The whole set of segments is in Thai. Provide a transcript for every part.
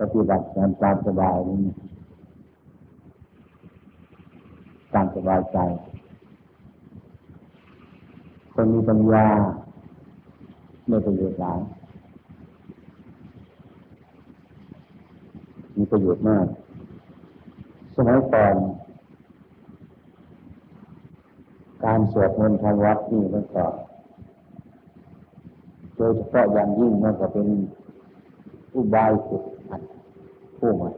ปฏิบัติตามตามสบายนี่ตามสบายใจคนมีปัญญาไม่ประโยชน์หลายมีประโยชน์มาก สมัยก่อนการสวดมนต์ทางวัดนี่มันก็โดยเฉพาะอย่างยิ่งมันก็เป็นอุบายฝึกหัด ผู้ใหม่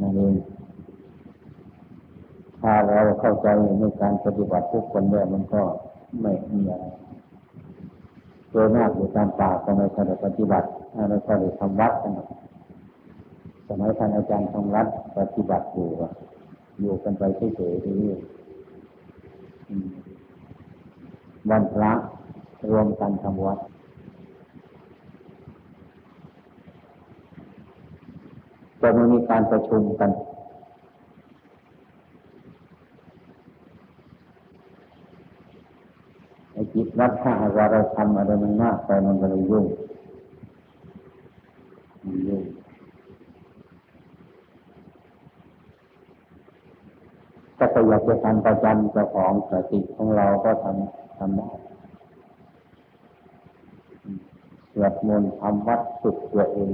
นั่นเองถ้าเราเข้าใจในการปฏิบัติทุกคนแล้วมันก็ไม่มีอะไรโดยมากอยู่ตามป่าก็ไม่ค่อยปฏิบัติไม่ค่อยทำวัดกันสมัยท่านอาจารย์ทำวัดปฏิบัติอยู่อยู่กันไปเฉยๆเรื่อยๆวันพระรวมกันทำวัด จะไม่มีการประชุมกัน ไอ้จิตวัดถ้าว่าเราทำอะไรมันมากไปมันก็เลยยุ่งมันยุ่งถ้าอยากจะทำประจำเจ้าของสติของเราก็ทำทำได้สวดมนต์ทำวัดสุดตัวเอง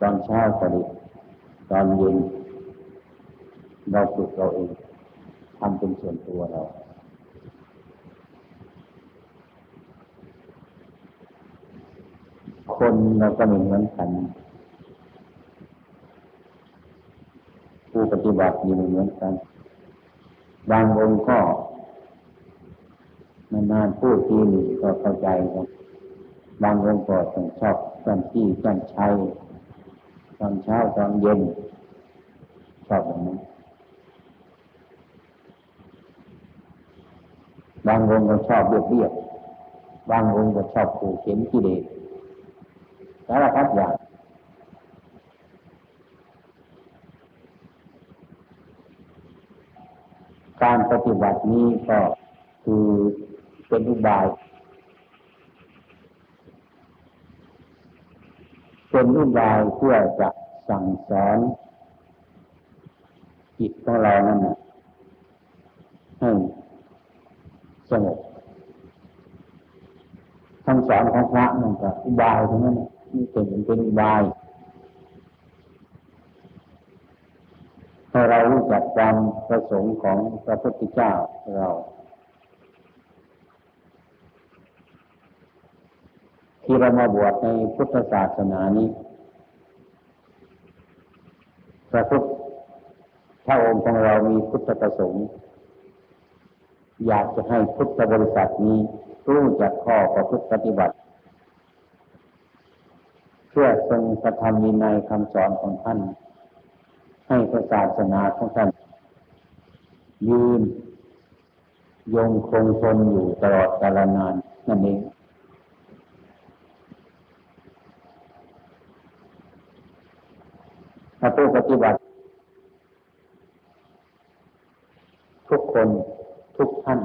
ตอนเช้าก็ดีตอนเย็นเราฝึกเราเองทำเป็นส่วนตัวเราคนเราก็เหมือนกัน ผู้ปฏิบัติมีเหมือนกัน บางองค์ก็นานๆพูดทีหนึ่งก็เข้าใจครับบางองค์ก็ต้องชอบกันที่กันชัย ตอนเช้าตอนเย็นชอบแบบนั้นบางองค์ก็ชอบเบียดเบียดบางองค์ก็ชอบขู่เข็นกิเลสสารพัดอย่างการปฏิบัตินี้ก็คือเป็นอุบาย เป็นอุบายเพื่อจะสั่งสอนจิตของเรานั่นนะให้สงบคำสอนของพระนั่นก็อุบายทั้งนั้นนี่เป็นเป็นอุบายให้เรารู้จักความประสงค์ของพระพุทธเจ้าเรา ที่เรามาบวชในพุทธศาสนานี้พระพุทธพระองค์ของเรามีพุทธประสงค์ อยากจะให้พุทธบริษัทนี้รู้จักข้อประพฤติปฏิบัติ เพื่อทรงกระทำมีในคำสอนของท่าน ให้ศาสนาของท่าน ยืน ยงคงทนอยู่ตลอดกาลนานนั่นเอง ถ้าผู้ปฏิบัติ ทุกคนทุกท่าน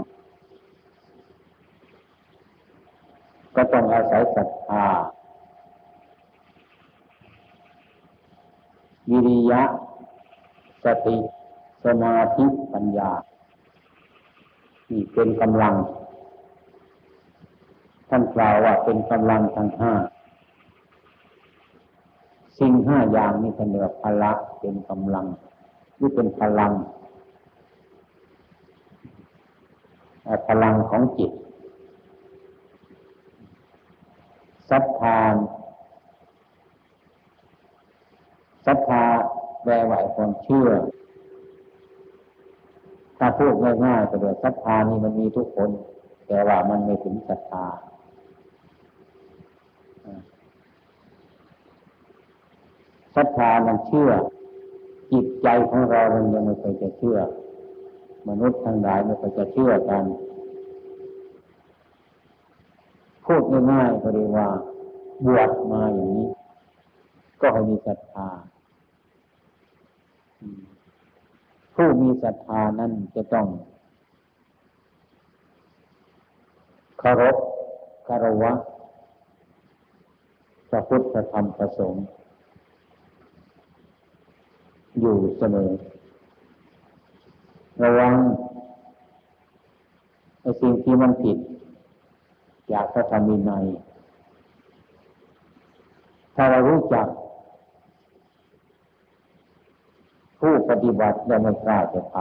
ก็ต้องอาศัยศรัทธาวิริยะ สติ สมาธิปัญญาที่เป็นกำลัง ท่านกล่าวว่าเป็นกำลังทั้งห้า สิ่งห้าอย่างนี้เป็นเรียกพละเป็นกำลังนี่เป็นพลังพลังของจิตศรัทธาศรัทธาแปลว่าความเชื่อ ถ้าพูดง่ายๆก็เดี๋ยวศรัทธานี่มันมีทุกคน แต่ว่ามันไม่ถึงศรัทธา ศรัทธามันเชื่อ จิตใจของเรามันยังไม่เคยจะเชื่อ มนุษย์ทั้งหลายไม่เคยจะเชื่อกันพูดง่ายๆก็เรียกว่าบวชมาอย่างนี้ ก็ให้มีศรัทธาผู้มีศรัทธานั้นจะต้องคารพคารวะพระพุทธธรรมประสงค์ อยู่เสมอ ระวังไอ้สิ่งที่มันผิดอยากจะทำมีในถ้าเรารู้จัก ผู้ปฏิบัติและไม่กล้าจะท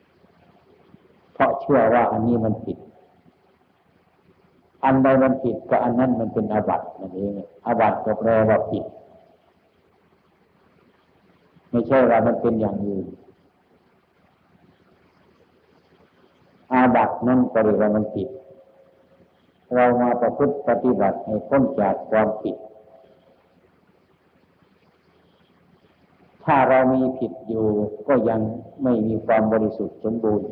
ำเพราะเชื่อว่าอันนี้มันผิดอันใดมันผิดก็อันนั้นมันเป็นอาบัตินั่นเองอาบัติก็แปลว่าผิด ไม่ใช่ว่ามันเป็นอย่างอื่นอาบัตินั่นก็เรียกว่ามันผิด เรามาประพฤติปฏิบัติให้พ้นจากความผิด ถ้าเรามีผิดอยู่ก็ยังไม่มีความบริสุทธิ์สมบูรณ์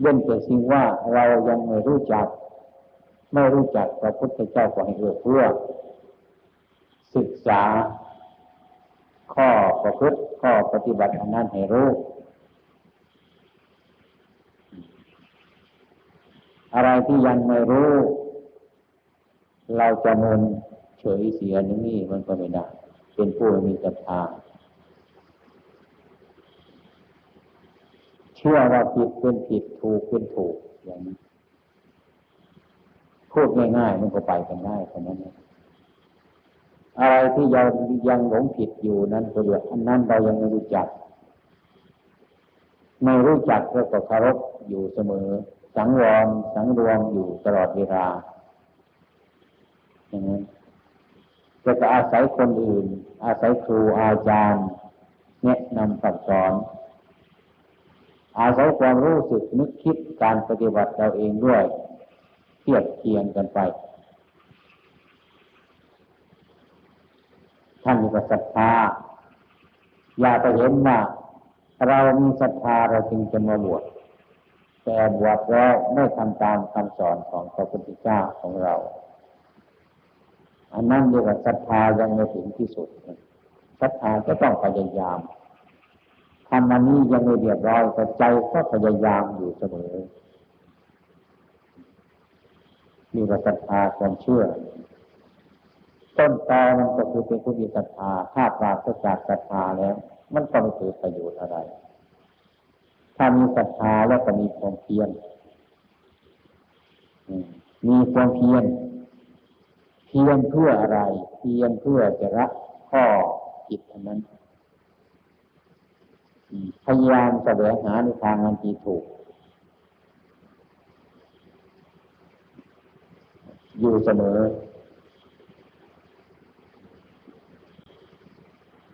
เว้นแต่สิ่งว่าเรายังไม่รู้จัก ไม่รู้จักพระพุทธเจ้าก็ให้เอื้อเพื่อ ศึกษา ข้อประพฤติข้อปฏิบัติอันนั้นให้รู้อะไรที่ยังไม่รู้ เราจะมนเฉยเสียนี่มันก็ไม่ได้เป็นผู้มีศรัทธาเชื่อว่าผิดเป็นผิดถูกเป็นถูกอย่างนี้พูดง่ายๆมันก็ไปกันได้เท่านั้นอ อะไรที่ยังยังหลงผิดอยู่นั้นก็เรียกอันนั้นเรายังไม่รู้จัก ไม่รู้จักก็เคารพอยู่เสมอ สังวรสังรวมอยู่ตลอดเวลาอย่างนั้นจะก็อาศัยคนอื่น อาศัยครูอาจารย์แนะนำสั่งสอน อาศัยความรู้สึกนึกคิดการปฏิบัติเราเองด้วยเทียบเทียงกันไป ท่านมีศรัทธาอย่าไปเห็นว่าเรามีศรัทธาเราจึงจะมาบวชแต่บวชแล้วไม่ทำตามคำสอนของพระพุทธเจ้าของเราอันนั้นเรียกว่าศรัทธายังไม่ถึงที่สุดศรัทธาก็ต้องพยายามทำอันนี้ยังไม่เรียบร้อยแต่ใจก็พยายามอยู่เสมอมีว่าศรัทธาความเชื่อ ต้นตอมันก็คือเป็นผู้มีศรัทธาถ้าปราศจากศรัทธาแล้ว มันก็ไม่เกิดประโยชน์อะไร ถ้ามีศรัทธาแล้วก็มีความเพียรมีความเพียรเพียรเพื่ออะไร เพียรเพื่อจะละข้อจิตนั้นพยายามแสวงหาในทางอันที่ถูก อยู่เสมอ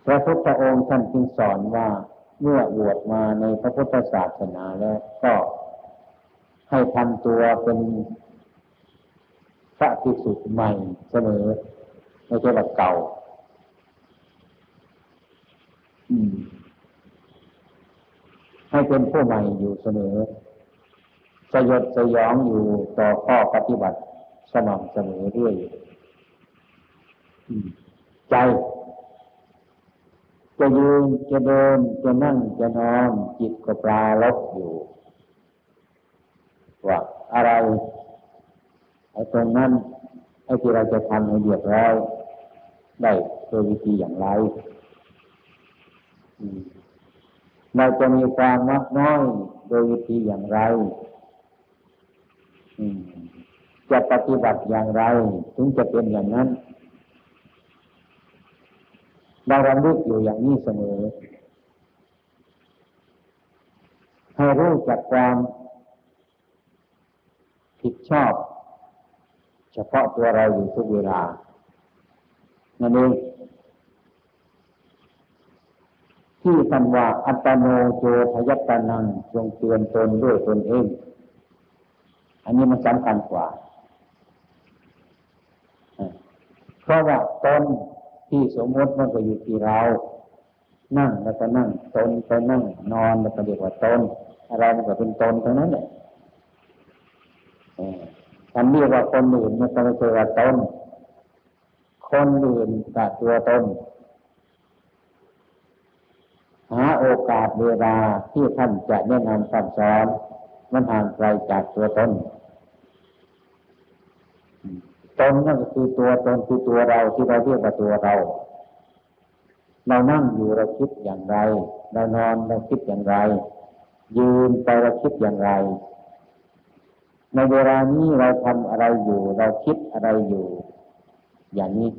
พ ระพุทธองค์ท่านจึงสอนว่าเมื่อบวชมาในพระพุทธศาสนาแล้วก็ให้ทำตัวเป็นพระภิกษุใหม่เสมอไม่ใช่แบบเก่าให้เป็นผู้ใหม่อยู่เสมอ สยดสยองอยู่ต่อข้อปฏิบัติสม่ำเสมอเรื่อยใจ จะยืนจะเดินจะนั่งจะนอนจิตก็ปลาลบอยู่ว่าอะไรไอ้ตรงนั้นไอ้ที่เราจะทำให้เดียบร้อยได้โดยวิธีอย่างไรเราจะมีความมักน้อยโดยวิธีอย่างไรจะปฏิบัติอย่างไร ถึงจะเป็นอย่างนั้น เรารำลึกอยู่อย่างนี้เสมอ ให้รู้จักความผิดชอบ เฉพาะตัวเราอยู่ทุกเวลา นั่นเองที่ท่านว่าอัตโนโจทยัตนังจงเตือนตนด้วยตนเอง อันนี้มันสำคัญกว่า เพราะว่าตน ที่สมมติมันก็อยู่ที่เรา นั่งแล้วก็นั่งตนไปนั่ง นอนแล้วก็เรียกว่าตนอะไรมันก็เป็นตนทั้งนั้นแหละอันเรียกว่าคนอื่นมันก็ไม่ใช่ว่าตนคนอื่นกับตัวตนหาโอกาสเวลาที่ท่านจะแนะนำคำสอนมันห่างไกลจากตัวตน ตนนั่นคือตัวตนคือตัวเราที่เราเรียกว่าตัวเรา เรานั่งอยู่เราคิดอย่างไร เรานอนเราคิดอย่างไร ยืนไปเราคิดอย่างไร ในเวลานี้เราทำอะไรอยู่ เราคิดอะไรอยู่ อย่างนี้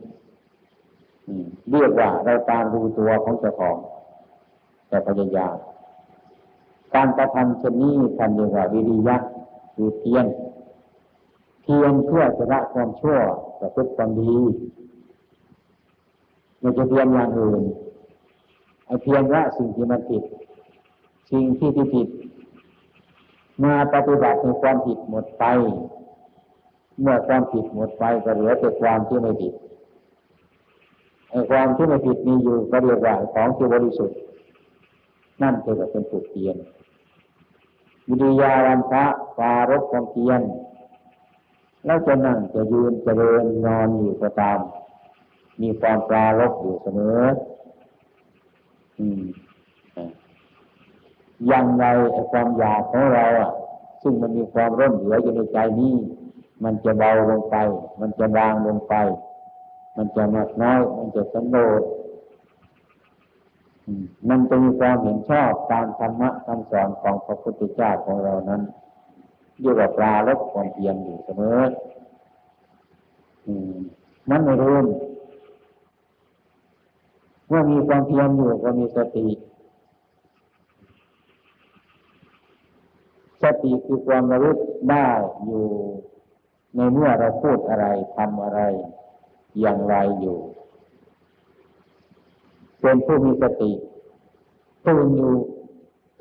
เรียกว่าเราตามรู้ตัวของเจ้าของ แต่พยายามการกระทำเช่นนี้ท่านเรียกว่าวิริยะคือเพียร เพียรเพื่อจะละความชั่วประพฤติความดีไม่จะเพียรอย่างอื่นไอเพียรละสิ่งที่มันผิด สิ่งที่ที่ผิด มาปฏิบัติในความผิดหมดไป เมื่อความผิดหมดไปก็เหลือแต่ความที่ไม่ผิดไอ้ความที่ไม่ผิดมีอยู่ก็เรียกว่าของที่บริสุทธิ์ นั่นคือเป็นสุดเพียรวิริยาวันพระปารบความเพียร แล้วจะนั่งจะยืนจะเดินนอนอยู่ก็ตาม มีความปลารบอยู่เสมออยังไงไอ้ความอยากของเราอะ ซึ่งมันมีความร่มเหลืออยู่ในใจนี้มันจะเบาลงไป มันจะวางลงไป มันจะมากน้อย มันจะสันโดษมันจะมีความเห็นชอบตามธรรมะคำสอนของพระพุทธเจ้าของเรานั้น เรียกว่าปลาลบความเพียรอยู่เสมอมันไม่รู้เมื่อมีความเพียรอยู่ก็มีสติ สติคือความระลึกได้อยู่ในเมื่อเราพูดอะไรทำอะไร อย่างไรอยู่ เป็นผู้มีสติตื่นอยู่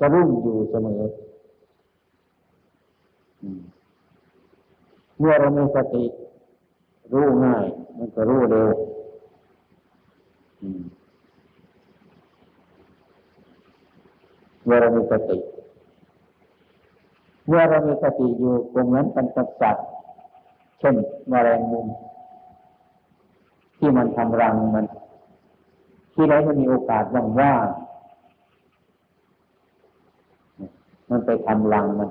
กระรุ่งอยู่เสมอ เมื่อเรามีสติ รู้ง่าย มันก็รู้เร็วเมื่อเรามีสติ เมื่อเรามีสติอยู่ตรงนั้นเป็นสัตว์เช่นมแมลงมุม ที่มันทำรังมัน ที่ไหนมันมีโอกาสว่างๆมันไปทำรังมัน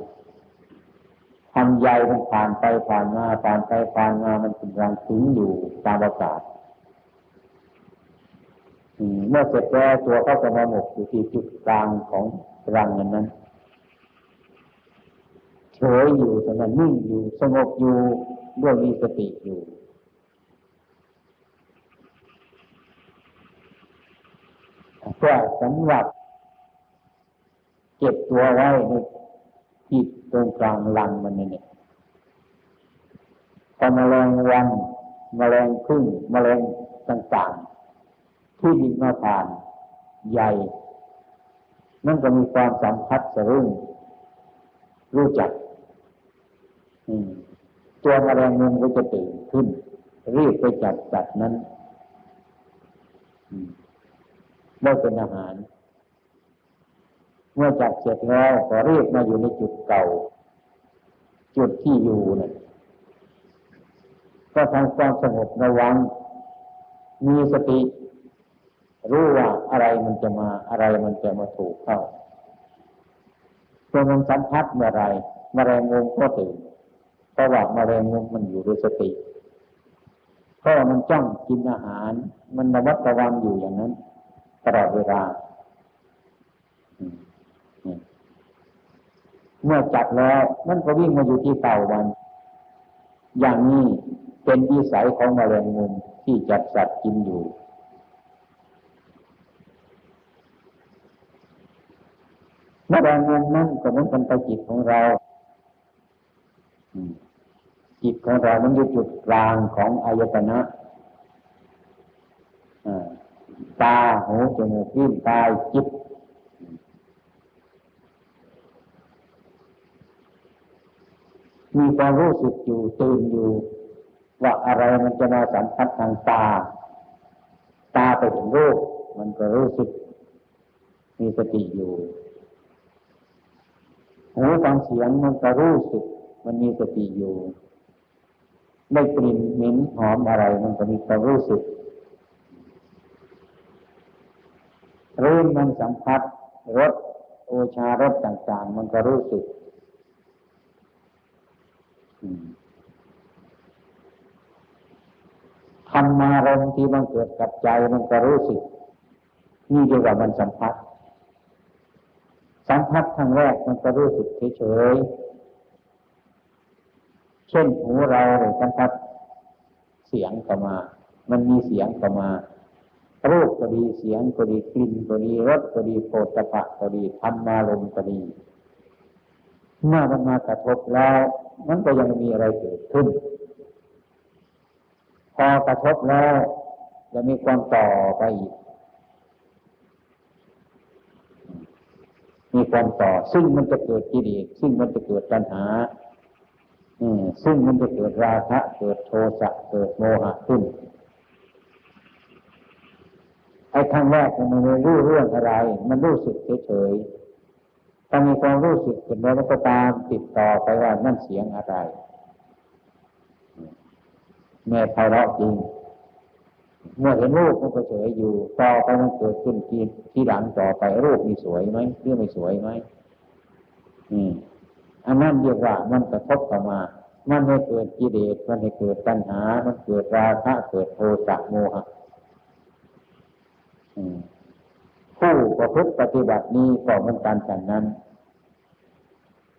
ทำใยมันผ่านไปผ่านมาผ่านไปผ่านมามันกำลังถึงอยู่ตามอากาศเมื่อเสร็จแล้วตัวก็จะมาหมกอยู่ที่จุดกลางของรังนั้นเฉยอยู่สงบนิ่งอยู่สงบอยู่ด้วยมีสติอยู่เพื่อสำหรับเก็บตัวไว้ใน จิตตรงกลางลังมันเนี่ยพอมแมลงวันมแมลงพึ่งมแมลงต่างๆ ที่บินมาผ่านใหญ่ นั่นก็มีความสัมพัทธ์สรุ่งรู้จักตัวมแมลงมุมก็จะตื่นขึ้น รีบไปจัดจัดนั้นไม่เป็นอาหาร เมื่อจับเสร็จแล้วก็เรียกมาอยู่ในจุดเก่า จุดที่อยู่เนี่ยก็ทำความสงบระวัง มีสติ รู้ว่าอะไรมันจะมาอะไรมันจะมาถูกเข้าตัวมันสัมผัสเมื่อไรมแมลงมุมก็ตื่นเพราะว่ามแมลงมุมมันอยู่ด้วยสติเพราะมันจ้องกินอาหาร มันระมัดระวังอยู่อย่างนั้นตลอดเวลา เมื่อจับแล้ว มันก็วิ่งมาอยู่ที่เต่ามันอย่างนี้เป็นวิสัยของมแมลงมุมที่จับสัตว์กินอยู่ มแมลงมุมนั่นก็เหมือนกันไปจิตของเราจิตของเรามันอยู่จุดกลางของอายตนะตาหูจมูกลิ้นกายจิต มีความรู้สึกอยู่ตื่นอยู่ ว่าอะไรมันจะมาสัมผัสทางตา ตาไปถึงรูปมันก็รู้สึก มีสติอยู่หูฟังเสียงมันก็รู้สึก มันมีสติอยู่ได้กลิ่นเหม็นหอมอะไร มันก็มีความรู้สึกรู้มันสัมผัสรสโอชารสต่าง ๆ มันก็รู้สึก ธรรมารมที่มันเกิดกับใจมันก็รู้สึก นี่เรียกว่ามันสัมผัส สัมผัสครั้งแรกมันก็รู้สึกเฉยๆเช่นหูเราเลยสัมผัสเสียงก็มา มันมีเสียงก็มารูปก็ดีเสียงก็ดีกลิ่นก็ดีรสก็ดีโผฏฐะก็ดีธรรมารมก็ดี เมื่อมันมากระทบแล้ว มันก็ยังมีอะไรเกิดขึ้น พอกระทบแล้วจะมีความต่อไปอีก มีความต่อ ซึ่งมันจะเกิดกิเลสซึ่งมันจะเกิดปัญหาซึ่งมันจะเกิดราคะเกิดโทสะเกิดโมหะขึ้นไอ้ครั้งแรกมันไม่รู้เรื่องอะไร มันรู้สึกเฉยๆ ถ้ามีความรู้สึกเกิดแล้วก็ตามติดต่อไปว่านั่นเสียงอะไรแม่ไพเราะจริง เมื่อเห็นรูปมันก็เฉยอยู่ต่อไปมันเกิดขึ้นทีที่หลังต่อไปรูปมีสวยไหมหรือไม่สวยไหมอืมอันนั้นเรียกว่ามันกระทบเข้ามา มันให้เกิดกิเลสมันให้เกิดปัญหา มันเกิดราคะเกิดโทสะโมหะ ผู้ประพฤติปฏิบัตินี้ก็เหมือนกันฉันนั้น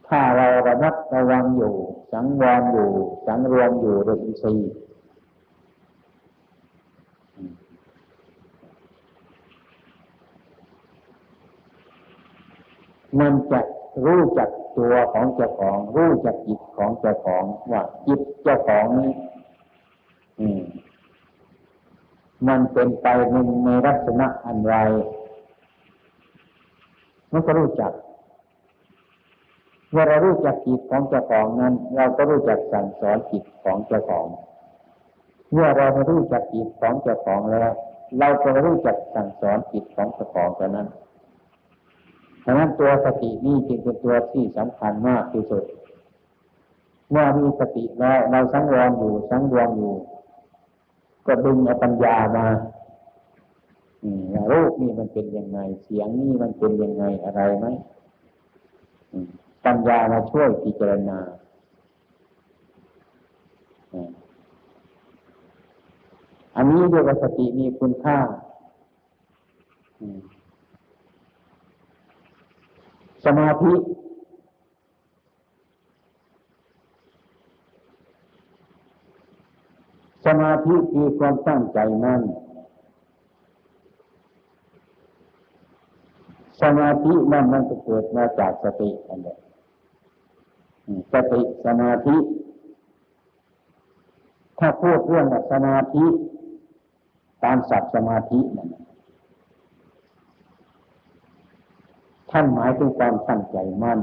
ถ้าเราระมัดระวังอยู่ สังวรอยู่ สังรวมอยู่โดยอินทรีย์มันจะรู้จักตัวของเจ้าของ รู้จักจิตของเจ้าของว่าจิตเจ้าของนี้มันเป็นไปในในลักษณะอันไร มันก็รู้จักเมื่อเรารู้จักจิตของเจ้าของนั้น เราก็รู้จักสั่งสอนจิตของเจ้าของ เมื่อเราไม่รู้จักจิตของเจ้าของแล้ว เราก็รู้จักสั่งสอนจิตของเจ้าของเท่านั้นดังนั้นตัวสตินี่จึงเป็นตัวที่สำคัญมากที่สุด เมื่อมีสติแล้วเราสังวรอยู่สังวมอยู่ ก็ดึงเอาปัญญามา รูปนี่มันเป็นยังไง เสียงนี่มันเป็นยังไงอะไรไหมปัญญามาช่วยพิจารณาอันนี้เรียกว่าสติมีคุณค่าสมาธิสมาธิคือความตั้งใจมั่น สมาธินั่นมันจะเกิดมาจากสติอันเดียสติสมาธิ ถ้าพูดเรื่องสมาธิ ตามศัพท์สมาธินั่นท่านหมายถึงความตั้งใจมั่น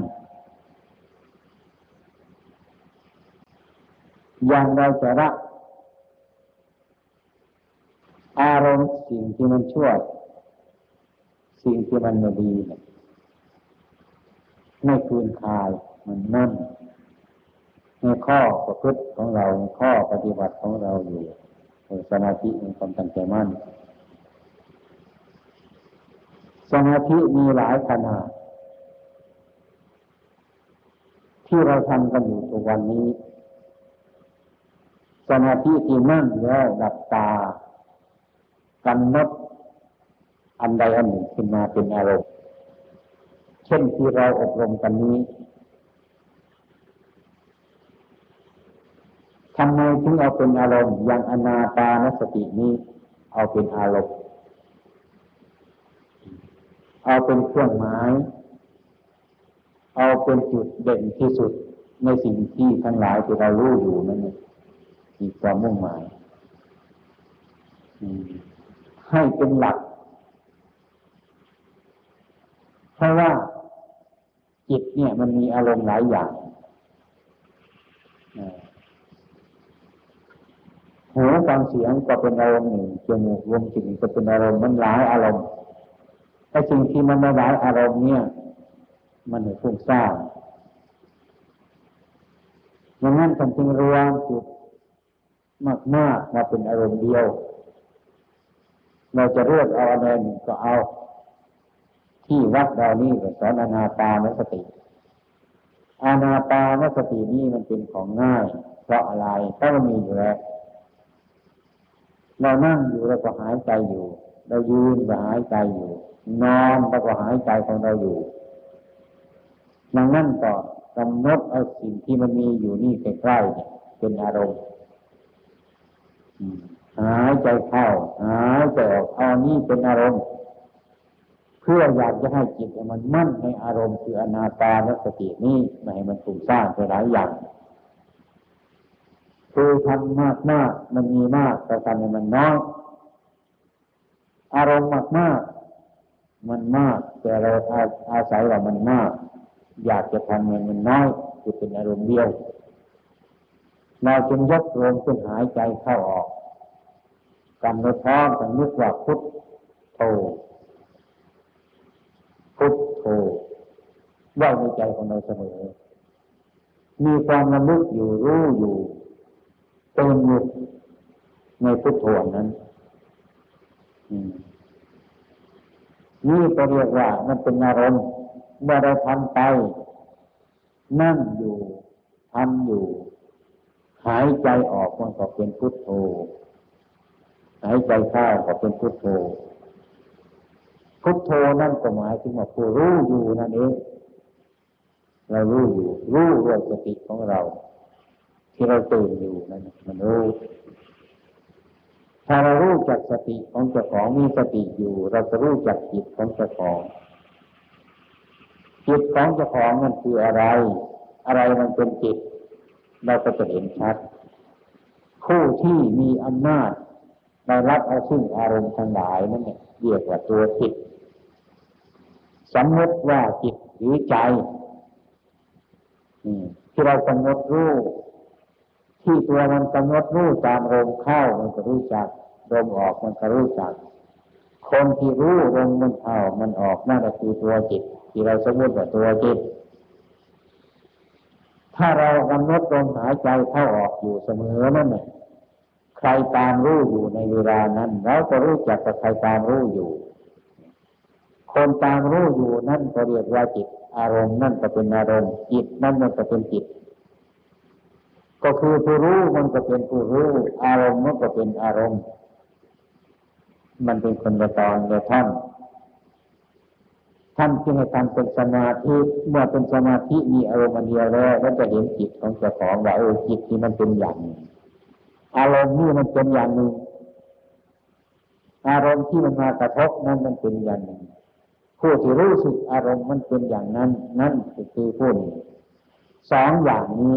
อย่างเราจะรักอารมณ์สิ่งที่มันชั่ว สิ่งที่มันไม่ดีเนี่ยไม่คืนคายมันนั่นในข้อประพฤติของเราในข้อปฏิบัติของเราอยู่สมาธิในความตั้งใจมั่นสมาธิมีหลายขนาดที่เราทำกันอยู่ทุกวันนี้ สมาธิที่นั่งแล้วหลับตากำหนด อันใดอันหนึ่งขึ้นมาเป็นอารมณ์เช่นที่เราอบรมกันนี้ทำไมถึงเอาเป็นอารมณ์อย่างอนาตานสตินี้เอาเป็นอารมณ์เอาเป็นเครื่องหมาย เอาเป็นจุดเด่นที่สุดในสิ่งที่ทั้งหลายที่เรารู้อยู่นั่นเองมีความมุ่งหมายให้เป็นหลัก เพราะว่าจิตเนี่ยมันมีอารมณ์หลายอย่างหูฟังเสียงก็เป็นอารมณ์หนึ่งจมูกรวมจิตก็เป็นอารมณ์มันหลายอารมณ์แต่สิ่งที่มันไม่หลายอารมณ์เนี่ย มันไม่ฟุ้งซ่านดังนั้นท่านจึงรวมจุดมากๆมาเป็นอารมณ์เดียว เราจะเลือกเอาอะไรหนึ่งก็เอา ที่วัดเรานี่ก็สอนอนาตานสติอาณาปานสตินี้มันเป็นของง่าย เพราะอะไรเพราะมันมีอยู่แล้วเรานั่งอยู่เราก็หายใจอยู่ เรายืนก็หายใจอยู่ นอนเราก็หายใจของเราอยู่ดังนั้นก็กำหนดเอาสิ่งที่มันมีอยู่นี่ใกล้ๆเนี่ยเป็นอารมณ์หายใจเข้าหายใจออกเอานี่เป็นอารมณ์ เพื่ออยากจะให้จิตมันมั่นในอารมณ์คืออนาตานสตินี้ไม่ให้มันถูกสร้างไปหลายอย่างคือทำมากมากมันมีมากแต่ทำให้มันน้อยอารมณ์มากมากมันมาก แต่เราอาอาศัยว่ามันมาก อยากจะทำมันมันน้อยคือเป็นอารมณ์เดียวเราจึงยกลมขึ้นหายใจเข้าออกกำหนดพร้อมกันนึกว่าพุทโธ พุทโธไว้ในใจของเราเสมอ มีความระลึกอยู่รู้อยู่เต็มอยู่ในพุทโธนั้นนี่ก็เรียกว่ามันเป็นอารมณ์เมื่อเราทำไป นั่งอยู่ทำอยู่ หายใจออกมันก็เป็นพุทโธหายใจเข้าก็เป็นพุทโธ พุทโธนั่นก็หมายถึงว่าผู้รู้อยู่นั่นเองเรารู้อยู่รู้ด้วยสติของเรา ที่เราตื่นอยู่นั่นมันรู้ถ้าเรารู้จักสติของเจ้าของมีสติอยู่ เราจะรู้จักจิตของเจ้าของจิตของเจ้าของมันคืออะไร อะไรมันเป็นจิต เราก็จะเห็นชัดผู้ที่มีอำนาจได้รับเอาซึ่งอารมณ์ทั้งหลายนั่นเนี่ยเรียกว่าตัวจิต สมมติว่าจิตหรือใจที่เรากำหนดรู้ที่ตัวมันกำหนดรู้ตามลมเข้ามันก็รู้จักลมออกมันก็รู้จัก คนที่รู้ลมมันเข้ามันออกนั่นก็คือตัวจิต ที่เราสมมติว่าตัวจิต ถ้าเรากำหนดลมหายใจเข้าออกอยู่เสมอนั่นเนี่ยใครตามรู้อยู่ในเวลานั้นเราก็รู้จักกับใครตามรู้อยู่ คนตามรู้อยู่นั่นก็เรียกว่าจิต อารมณ์นั่นก็เป็นอารมณ์จิตนั่นมันก็เป็นจิต ก็คือผู้รู้มันก็เป็นผู้รู้ อารมณ์มันก็เป็นอารมณ์ มันเป็นคนละตอนละท่านท่านจึงให้ทำเป็นสมาธิเมื่อเป็นสมาธิมีอารมณ์เดียวแล้วก็จะเห็นจิตของเจ้าของว่าเออจิตที่มันเป็นอย่างอารมณ์นี่มันเป็นอย่างหนึ่งอารมณ์ที่มันมากระทบนั้นมันเป็นอย่างหนึ่ง ผู้ที่รู้สึกอารมณ์มันเป็นอย่างนั้น นั่นคือผู้นี้สองอย่างนี้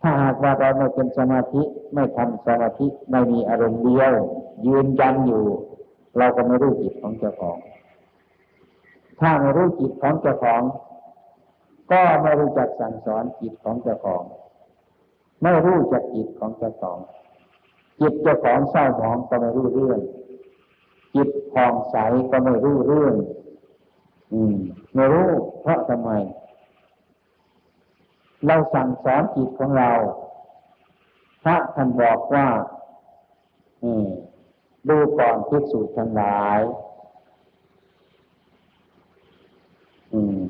ถ้าหากว่าเราไม่เป็นสมาธิไม่ทำสมาธิไม่มีอารมณ์เดียว ยืนยันอยู่ เราก็ไม่รู้จิตของเจ้าของ ถ้าไม่รู้จิตของเจ้าของ ก็ไม่รู้จักสั่งสอนจิตของเจ้าของ ไม่รู้จักจิตของเจ้าของ จิตเจ้าของเศร้าหมองก็ไม่รู้เรื่องจิตผ่องใสก็ไม่รู้เรื่อง อืมไม่รู้เพราะทำไม เราสั่งสอนจิตของเราพระท่านบอกว่าอืมดูก่อนพิสูจน์ทั้งหลาย อืม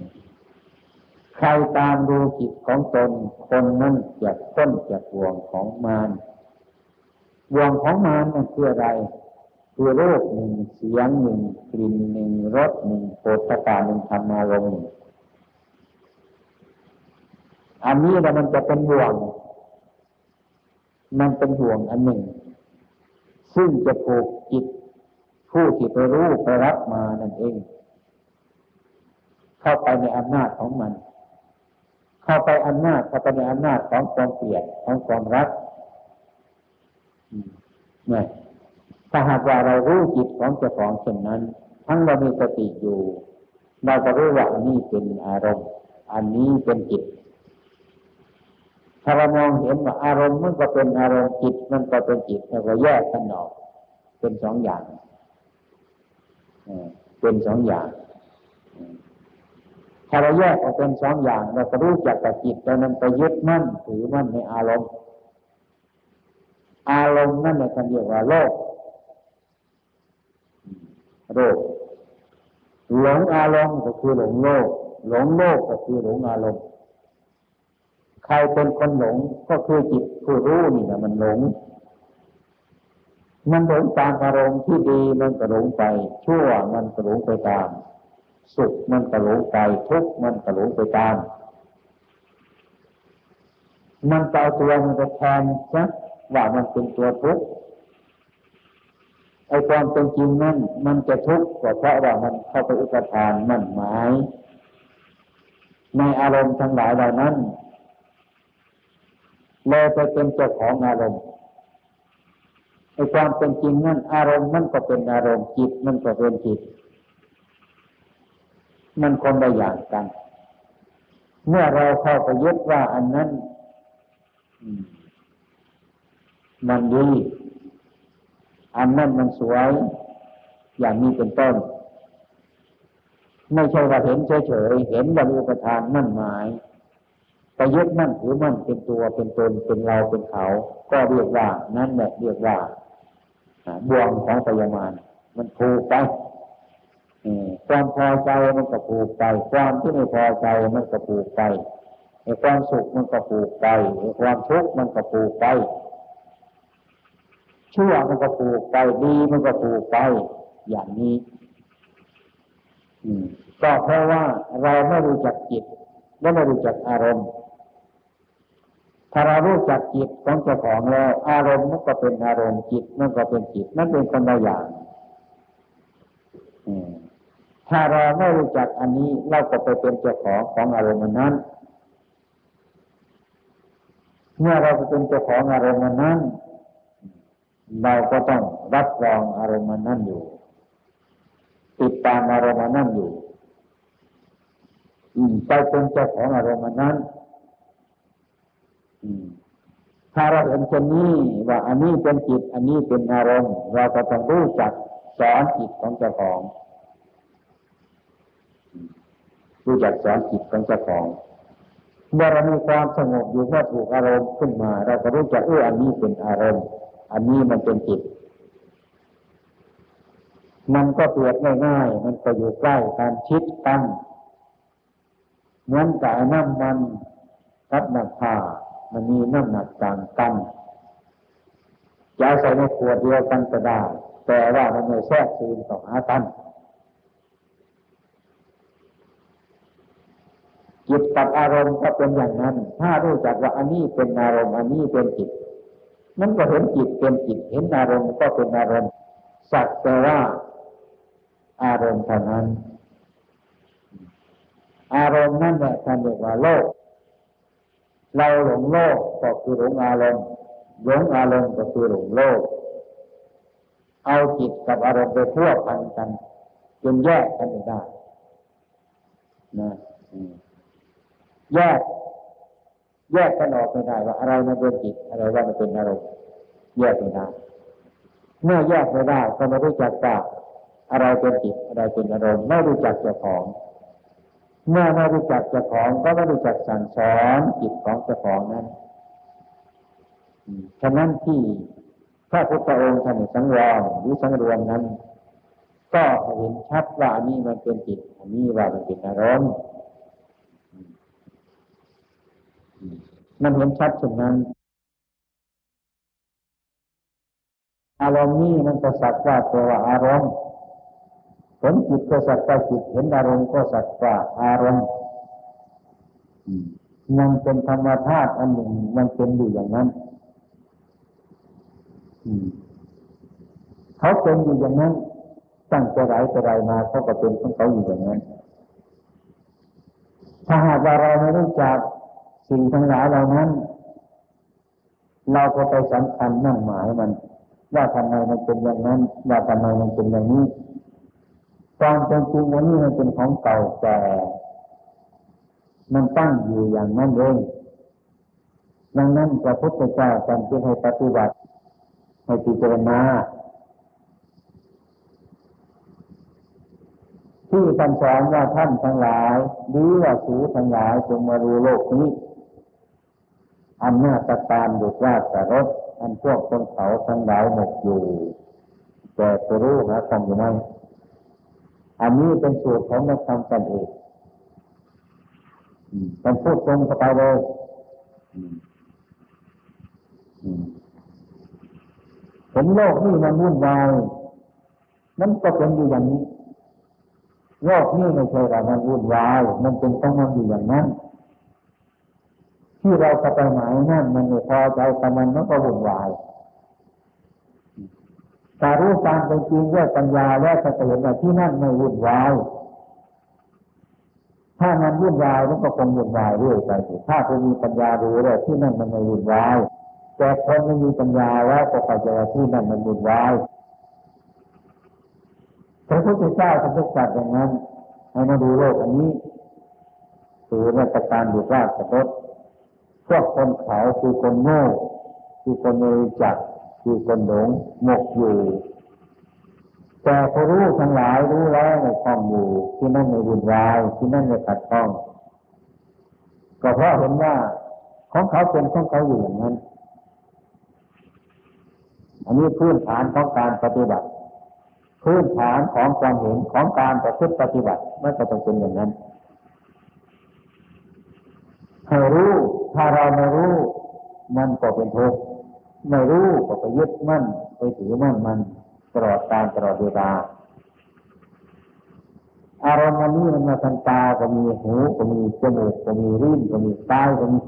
ใครตามดูจิตของตน คนนั้นจะต้นจากห่วงของมารวงของมันนั่นคืออะไร คือรูปหนึ่งเสียงหนึ่งกลิ่นหนึ่งรสหนึ่งโผฏฐาหนึ่งธรรมารมณ์หนึ่งอันนี้แล้วมันจะเป็นห่วง มันเป็นห่วงอันหนึ่ง ซึ่งจะผูกจิตผู้ที่ไปรู้ไปรับมานั่นเอง เข้าไปในอำนาจของมัน เข้าไปอำนาจเข้าไปในอำนาจของความเกลียดของความรักเนี่ย ถ้าหากว่าเรารู้จิตของเจ้าของเช่นนั้น ทั้งเรามีสติอยู่ เราก็รู้ว่าอันนี้เป็นอารมณ์ อันนี้เป็นจิต ถ้าเรามองเห็นว่าอารมณ์มันก็เป็นอารมณ์จิตมันก็เป็นจิตเราก็แยกกันออกเป็นสองอย่างเป็นสองอย่าง ถ้าเราแยกออกเป็นสองอย่าง เราก็รู้จักกับจิตแต่นั้นไปยึดมั่นถือมั่นในอารมณ์ อารมณ์นั่นแหละท่านเรียกว่าโลก โลกหลงอารมณ์ก็คือหลงโลก หลงโลกก็คือหลงอารมณ์ ใครเป็นคนหลงก็คือจิตผู้รู้นี่นะมันหลง มันหลงตามอารมณ์ที่ดีมันก็หลงไป ชั่วมันก็หลงไปตาม สุขมันก็หลงไปทุกข์มันก็หลงไปตาม มันเตาตัวมันจะแทนซะว่ามันเป็นตัวทุกข์ ไอ้ความเป็นจริงนั่นมันจะทุกข์ก็เพราะว่ามันเข้าไปอุปทานมั่นหมาย ในอารมณ์ทั้งหลายเหล่านั้นเลยไปเป็นเจ้าของอารมณ์ไอ้ความเป็นจริงนั่นอารมณ์มันก็เป็นอารมณ์จิตมันก็เป็นจิต มันคนละอย่างกัน เมื่อเราเข้าไปยึดว่าอันนั้นมันดี อันนั้นมันสวย อย่างนี้เป็นต้น ไม่ใช่ว่าเห็นเฉยๆเห็นบรรลุประทานมั่นหมายไปยึดมั่นถือมั่นเป็นตัวเป็นตนเป็นเราเป็นเขา ก็เรียกว่า นั่นแหละเรียกว่าบ่วงของปยามานมันผูกไปความพอใจมันก็ผูกไป ความที่ไม่พอใจมันก็ผูกไปความสุขมันก็ผูกไปความทุกข์มันก็ผูกไป ชั่วมันก็ผูกไปดีมันก็ผูกไป อย่างนี้ก็เพราะว่าเราไม่รู้จักจิตและไม่รู้จักอารมณ์ ถ้าเรารู้จักจิตของเจ้าของแล้วอารมณ์มันก็เป็นอารมณ์จิตมันก็เป็นจิตนั่นเป็นคนละอย่างถ้าเราไม่รู้จักอันนี้เราก็ไปเป็นเจ้าของของอารมณ์นั้น เมื่อเราเป็นเจ้าของอารมณ์นั้น เราก็ต้องรับรองอารมณ์นั้นอยู่ ติดตามอารมณ์นั้นอยู่ไปเป็นเจ้าของอารมณ์นั้นถ้าเราเห็นเช่นนี้ว่าอันนี้เป็นจิต อันนี้เป็นอารมณ์ เราก็ต้องรู้จักสอนจิตของเจ้าของ รู้จักสอนจิตของเจ้าของเมื่อเรามีความสงบอยู่เมื่อถูกอารมณ์ขึ้นมา เราก็รู้จักเอออันนี้เป็นอารมณ์ อันนี้มันเป็นจิต มันก็เปรียบง่ายๆ มันก็อยู่ใกล้การชิดกันเหมือนกับน้ำมันกับน้ำผ้ามันมีน้ำหนักต่างกันจะใส่ในขวดเดียวกันก็ได้ แต่ว่ามันไม่แทรกซึมต่อหากันจิตกับอารมณ์ก็เป็นอย่างนั้น ถ้ารู้จักว่าอันนี้เป็นอารมณ์ อันนี้เป็นจิต มันก็เห็นจิตเป็นจิต เห็นอารมณ์ก็เป็นอารมณ์ สักแต่ว่า อารมณ์เท่านั้น อารมณ์นั่นแหละท่านเรียกว่าโลก เราหลงโลกก็คือหลงอารมณ์หลงอารมณ์ก็คือหลงโลก เอาจิตกับอารมณ์ไปทั่วพันกันจนแยกกันไม่ได้นะแยก แยกกันออกไม่ได้ว่าอะไรมันเป็นจิตอะไรว่ามันเป็นอารมณ์แยกไม่ได้เมื่อแยกไม่ได้ก็ไม่รู้จักว่าอะไรเป็นจิตอะไรเป็นอารมณ์ไม่รู้จักเจ้าของ เมื่อไม่รู้จักเจ้าของก็ไม่รู้จักสั่งสอนจิตของเจ้าของนั้นฉะนั้นที่พระพุทธองค์ท่านสังวรหรือสังรวมนั้น ก็เห็นชัดว่านี้มันเป็นจิตอันนี้ว่ามันเป็นอารมณ์ มันเห็นชัดเช่นนั้น อารมณ์นี้มันก็สักว่าตัวอารมณ์ผลจิตก็สักว่าจิตเห็นอารมณ์ก็สักว่าอารมณ์มันเป็นธรรมธาตุอันหนึ่งมันเป็นอยู่อย่างนั้นเขาเป็นอยู่อย่างนั้นตั้งแต่ไรแต่ไรมาเขาก็เป็นของเขาอยู่อย่างนั้นถ้าหากว่าเราไม่รู้จัก สิ่งทั้งหลายเหล่านั้น เราก็ไปสำคัญนั่งหมายมัน ว่าทำไมมันเป็นอย่างนั้น ว่าทำไมมันเป็นอย่างนี้ความเป็นจริงวันนี้มันเป็นของเก่าแก่มันตั้งอยู่อย่างนั้นเองดังนั้นพระพุทธเจ้าจำที่ให้ปฏิบัติให้พิจารณาที่ท่านสอนว่าท่านทั้งหลายหรือว่าสูทั้งหลายจงมาดูโลกนี้ อันหน้าตะการบุตรราชรถอันพวกคนเขาทั้งหลายหมกอยู่ แต่จะรู้หาคำอยู่ไหมอันนี้เป็นสูตรของนักธรรมกันเองมันพูดตรงเข้าไปเลยเห็นโลกนี่มันวุ่นวายนั่นก็เป็นอยู่อย่างนี้โลกนี่ไม่ใช่ว่ามันวุ่นวาย มันเป็นต้องมันอยู่อย่างนั้น ที่เราจะไปหมายนั่นมันไม่พอใจกับมันมันก็วุ่นวายแต่รู้ตามเป็นจริงด้วยปัญญาแล้วจะเห็นว่าที่นั่นไม่วุ่นวายถ้ามันวุ่นวายมันก็คงวุ่นวายเรื่อยไปถ้าคุณมีปัญญารู้แล้วที่นั่นมันไม่วุ่นวายแต่คนไม่มีปัญญาแล้วก็เข้าใจที่นั่นมันวุ่นวายพระพุทธเจ้าท่านตรัสอย่างนั้นให้มาดูโลกอันนี้คือราชการอยู่ราชรถ พวกคนเขาคือคนโง่คือคนไม่รู้จักคือคนหลงหมกอยู่ แต่พอรู้ทั้งหลายรู้แล้วในคล้องอยู่ ที่นั่นไม่วุ่นวายที่นั่นไม่ขัดข้อง ก็เพราะเห็นว่าของเขาเป็นของเขาอยู่อย่างนั้น อันนี้พื้นฐานของการปฏิบัติ พื้นฐานของความเห็นของการประพฤติปฏิบัติไม่จะต้องเป็นอย่างนั้นให้รู้ ถ้าเราไม่รู้มันก็เป็นทุกข์ไม่รู้ก็ไปยึดมั่นไปถือมั่นมันตลอดการตลอดเวลาอารมณ์นี้มันมาทางตาก็มีหูก็มีจมูกก็มีริ้นก็มีกายก็มี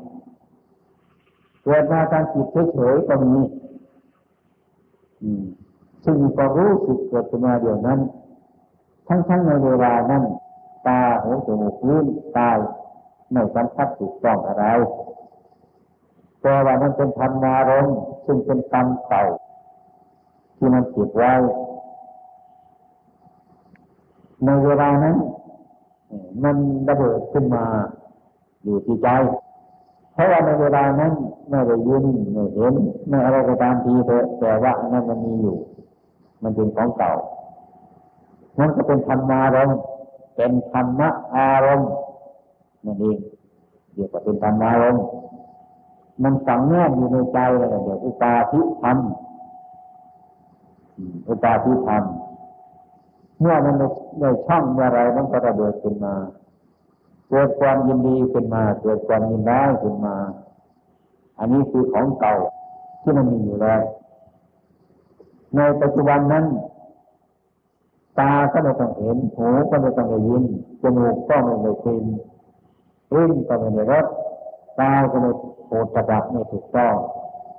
เกิดมาทางจิตเฉยๆก็มีซึ่งมีความรู้สึกเกิดขึ้นมาเดียวนั้น ทั้งๆในเวลานั้น ตาหูจมูกลิ้นกายไม่สัมผัสถูกต้องอะไร แต่ว่ามันเป็นธรรมารมซึ่งเป็นกรรมเก่าที่มันติดไว้ในเวลานั้นมันระเบิดขึ้นมาอยู่ที่ใจ เพราะว่าในเวลานั้นไม่ได้ยินไม่เห็นไม่อะไรก็ตามทีเถอะแต่ว่านั้นมันมีอยู่ มันเป็นของเก่านั่นก็เป็นธรรมารมเป็นธรรมะอารมณ์นั่นเองเดี๋ยวก็เป็นธรรมารม มันฝังแน่อยู่ในใจเลยเดี๋ยวอุปาทิธรรมอุปาทิธรรมเมื่อมันในช่องเมื่อไรมันก็ระเบิดขึ้นมาเกิดความยินดีขึ้นมาเกิดความยินร้ายขึ้นมา อันนี้คือของเก่าที่มันมีอยู่แล้ว ในปัจจุบันนั้น ตาก็ไม่ต้องเห็นหูก็ไม่ต้องได้ยินจมูกก็ไม่ได้กลิ่นลิ้นก็ไม่ได้รส ตาก็ไม่โผฏฐัพไม่ถูกต้อง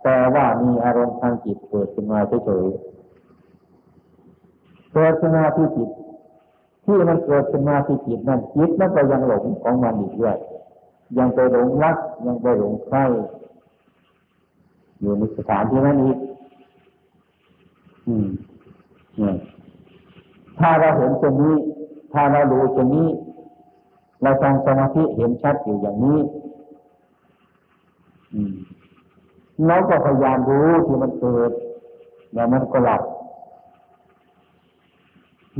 แต่ว่ามีอารมณ์ทางจิตเกิดขึ้นมาเฉยๆเกิดขึ้นมาที่จิต ที่มันเกิดขึ้นมาที่จิตนั่นจิตมันก็ยังหลงของมันอีกด้วยยังไปหลงรักยังไปหลงใครอยู่ในสถานที่นั้นอีกอืมเนี่ยถ้าเราเห็นตรงนี้ ถ้าเรารู้ตรงนี้ เราทำสมาธิเห็นชัดอยู่อย่างนี้ เราก็พยายามรู้ที่มันเกิดแล้วมันก็หลับ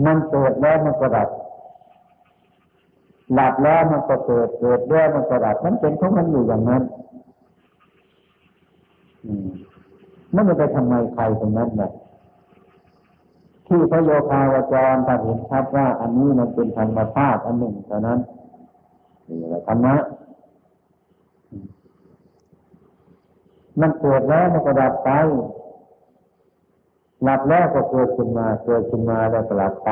มันเกิดแล้วมันก็หลับ หลับแล้วมันก็เกิด เกิดแล้วมันก็หลับ มันเป็นของมันอยู่อย่างนั้นอืมมันไม่ไปทำไมใครตรงนั้นเนี่ยที่พระโยคาวจรถ้าเห็นชัดว่า อันนี้มันเป็นธรรมชาติอันหนึ่งเท่านั้นนี่แหละธรรมะ มันเกิดแล้วมันก็ดับไปหลับแล้วก็เกิดขึ้นมาเกิดขึ้นมาแล้วก็หลับไป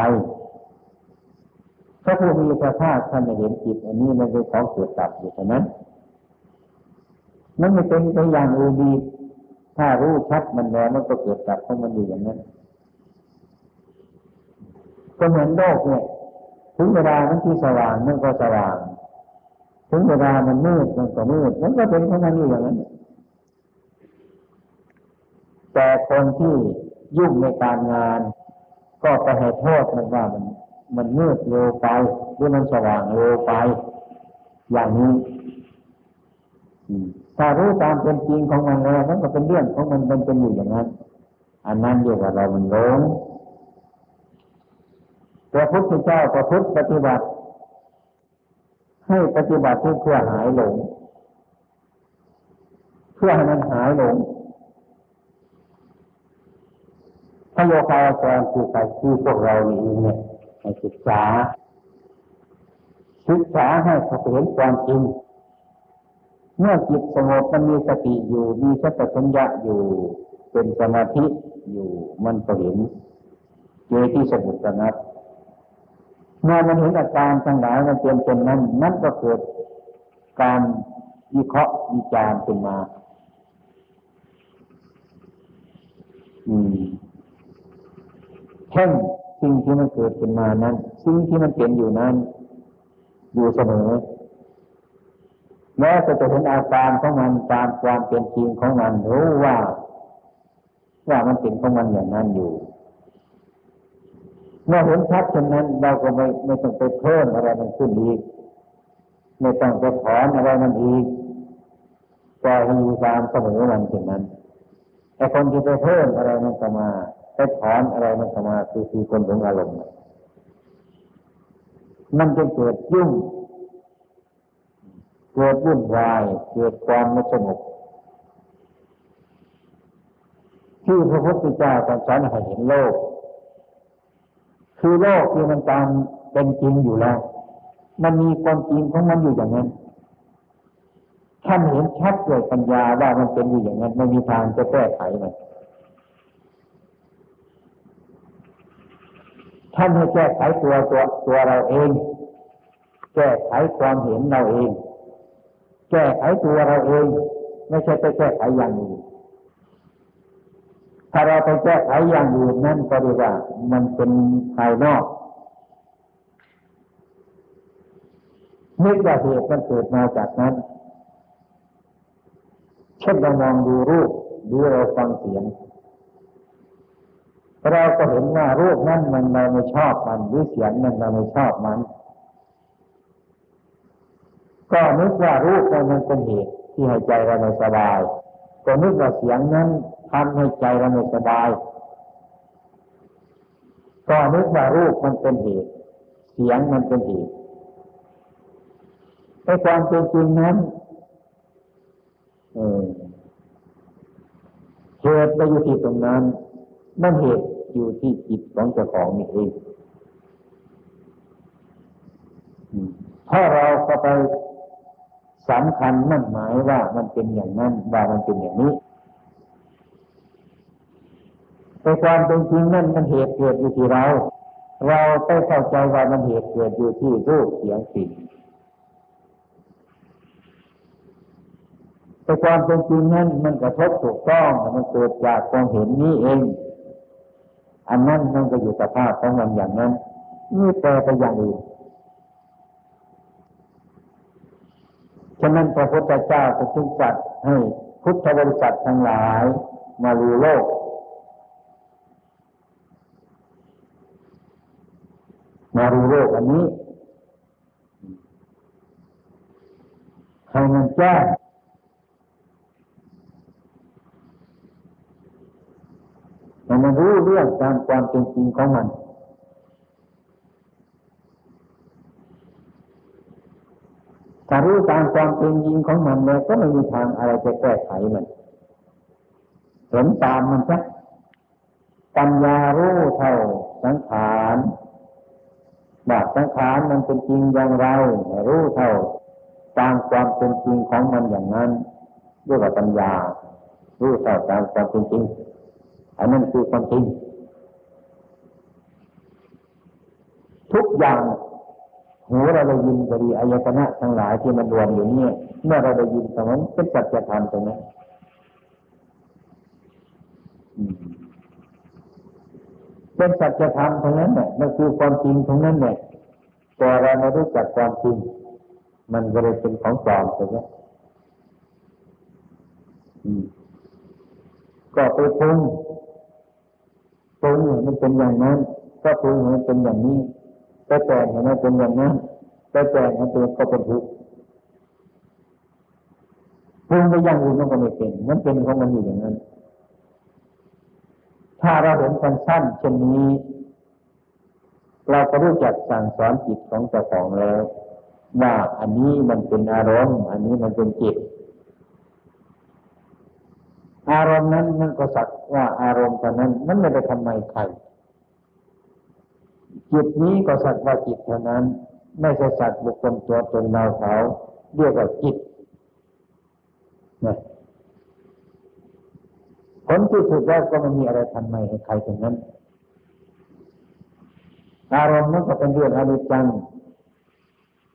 พระผู้มีพระภาคท่านเห็นจิตอันนี้มันเป็นของเกิดดับอยู่เท่านั้นมันไม่เป็นไปอย่างอื่นดีถ้ารู้ชัดมันแล้วมันก็เกิดดับของมันอยู่อย่างนั้น ก็เหมือนโลกเนี่ย ถึงเวลามันที่สว่างมันก็สว่าง ถึงเวลามันมืดมันก็มืดมันก็เป็นแค่นั้นอยู่อย่างนั้น แต่คนที่ยุ่งในการงาน ก็ไปให้โทษมันว่ามัน มันมืดเร็วไปหรือมันสว่างเร็วไป อย่างนี้ถ้ารู้ตามเป็นจริงของมันแล้วมันก็เป็นเรื่องของมันมันเป็นอยู่อย่างนั้น อันนั้นเรียกว่าเรามันหลงพระพุทธเจ้าประพฤติปฏิบัติ ให้ปฏิบัติเพื่อหายหลง เพื่อให้มันหายหลงพ ระโยคาวจรคือใครคือพวกเรานี่เนี่ยให้ศึกษา ศึกษาให้เขาเห็นความจริง เมื่อจิตสงบมันมีสติอยู่ มีสัพพัญญะอยู่ เป็นสมาธิอยู่มันก็เห็นเจที่สงบระงับเมื่อมันเห็นอาการทั้งหลายมันเป็นเช่นนั้นนั่นก็เกิดการวิเคราะห์วิจารณ์ขึ้นมา อืม เช่นสิ่งที่มันเกิดขึ้นมานั้นสิ่งที่มันเป็นอยู่นั้น อยู่เสมอแล้วจะเห็นอาการของมันตามความเป็นจริงของมันรู้ว่า ว่ามันเป็นของมันอย่างนั้นอยู่เมื่อเห็นชัดเช่นนั้น เราก็ไม่ไม่ต้องไปเพิ่มอะไรมันขึ้นอีกไม่ต้องไปถอนอะไรมันอีกปล่อยให้อยู่ตามเสมอมันเช่นนั้นแต่คนที่ไปเพิ่มอะไรมันก็มา ไปถอนอะไรมันก็มาคือคือคนหลงอารมณ์มันจะเกิดยุ่ง เกิดวุ่นวาย เกิดความไม่สงบที่พระพุทธเจ้าตรัสสอนให้เห็นโลก คือโลกที่มันตามเป็นจริงอยู่แล้ว มันมีความจริงของมันอยู่อย่างนั้นท่านเห็นชัดด้วยปัญญาว่ามันเป็นอยู่อย่างนั้นไม่มีทางจะแก้ไขมัน ท่านให้แก้ไขตัวตัวตัวเราเอง แก้ไขความเห็นเราเอง แก้ไขตัวเราเอง ไม่ใช่ไปแก้ไขอย่างอื่นถ้าเราไปแก้ไขอย่างอื่นนั่นก็เรียกว่า มันเป็นภายนอกนึกว่าเหตุมันเกิดมาจากนั้น เช่นเรามองดูรูปดูเราฟังเสียง เราก็เห็นว่ารูปนั้นมันเราไม่ชอบมันหรือเสียงนั้นเราไม่ชอบมัน ก็นึกว่ารูปนั้นมันเป็นเหตุที่ให้ใจเราไม่สบาย ก็นึกว่าเสียงนั้นทำให้ใจเราไม่สบาย ก็นึกว่ารูปมันเป็นเหตุ เสียงมันเป็นเหตุในความเป็นจริงนั้นเหตุไปอยู่ที่ตรงนั้น นั่นเหตุอยู่ที่จิตของเจ้าของนี่เองถ้าเราก็ไปสำคัญมั่นหมายว่ามันเป็นอย่างนั้นว่ามันเป็นอย่างนี้แต่ความเป็นจริงนั่นมันเหตุเกิดอยู่ที่เรา เราต้องเข้าใจว่ามันเหตุเกิดอยู่ที่รูปเสียงกลิ่นแต่ความเป็นจริงนั้นมันกระทบถูกต้องมันเกิดจากความเห็นนี้เอง อันนั้นมันก็อยู่สภาพของมันอย่างนั้นนี่แปลไปอย่างอื่นฉะนั้นพระพุทธเจ้าจะจึงจัดให้พุทธบริษัททั้งหลายมาลูโลก มาลูโลกอันนี้ให้มันแจ้ง ให้มันรู้เรื่องตามความเป็นจริงของมัน ถ้ารู้ตามความเป็นจริงของมันแล้วก็ไม่มีทางอะไรจะแก้ไขมันเห็นตามมันซะปัญญารู้เท่าสังขารบาสังขารมันเป็นจริงอย่างไรรู้เท่าตามความเป็นจริงของมันอย่างนั้นเรียกว่าปัญญารู้เท่าตามความเป็นจริง อันนั้นคือความจริงทุกอย่างหูเราได้ยินก็ดีอายตนะทั้งหลายที่มันรวมอยู่นี่เมื่อเราได้ยินตรงนั้นเป็นสัจธรรมตรงนั้นเป็นสัจธรรมตรงนั้นเนี่ยมันคือความจริงตรงนั้นเนี่ยแต่เราไม่รู้จักความจริง มันก็เลยเป็นของปลอมตรงนี้ก็ไปปรุง ปรุงมันเป็นอย่างนั้นก็ปรุงมันเป็นอย่างนี้ไปแต่งให้มันเป็นอย่างนั้นไปแต่งให้เป็นก็เป็นทุกข์ปรุงไปอย่างอื่นมันก็ไม่เป็นมันเป็นของมันอยู่อย่างนั้น ถ้าเราเห็นสั้นๆเช่นนี้ เราก็รู้จักสั่งสอนจิตของเจ้าของแล้วว่าอันนี้มันเป็นอารมณ์ อันนี้มันเป็นจิต อารมณ์นั้นมันก็สัก ว่าอารมณ์ตอนนั้นมันไม่ได้ทำไมใครจิตนี้ก็สัตว์ว่าจิตเท่านั้น ไม่ใช่สัตว์บุคคลตัวตนเราเขาเรียกว่าจิตนะผลที่สุดแล้วก็ไม่มีอะไรทันไมให้ใครตรงนั้น อารมณ์มันก็เป็นเรื่องอนิจจัง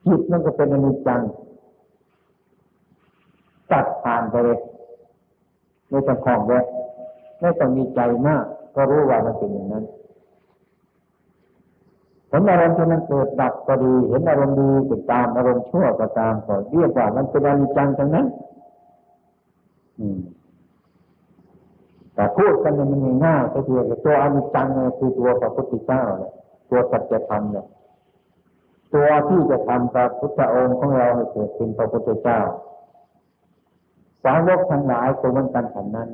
จิตมันก็เป็นอนิจจังตัดผ่านไปเลยไม่ต้องคล้องแวะ ไม่ต้องมีใจมาก ก็รู้ว่ามันเป็นอย่างนั้นเห็นอารมณ์ที่มันเกิดดับก็ดี เห็นอารมณ์ดีก็ตามอารมณ์ชั่วก็ตามก็เรียกว่ามันเป็นอนิจจังทั้งนั้นแต่พูดกันมันง่ายก็คือตัวอนิจจังเนี่ยคือตัวพระพุทธเจ้าเนี่ยตัวสัจธรรมเนี่ยตัวที่จะทำพระพุทธองค์ของเราให้เกิดเป็นพระพุทธเจ้าสาวกทั้งหลายตัวมันกันฉันนั้น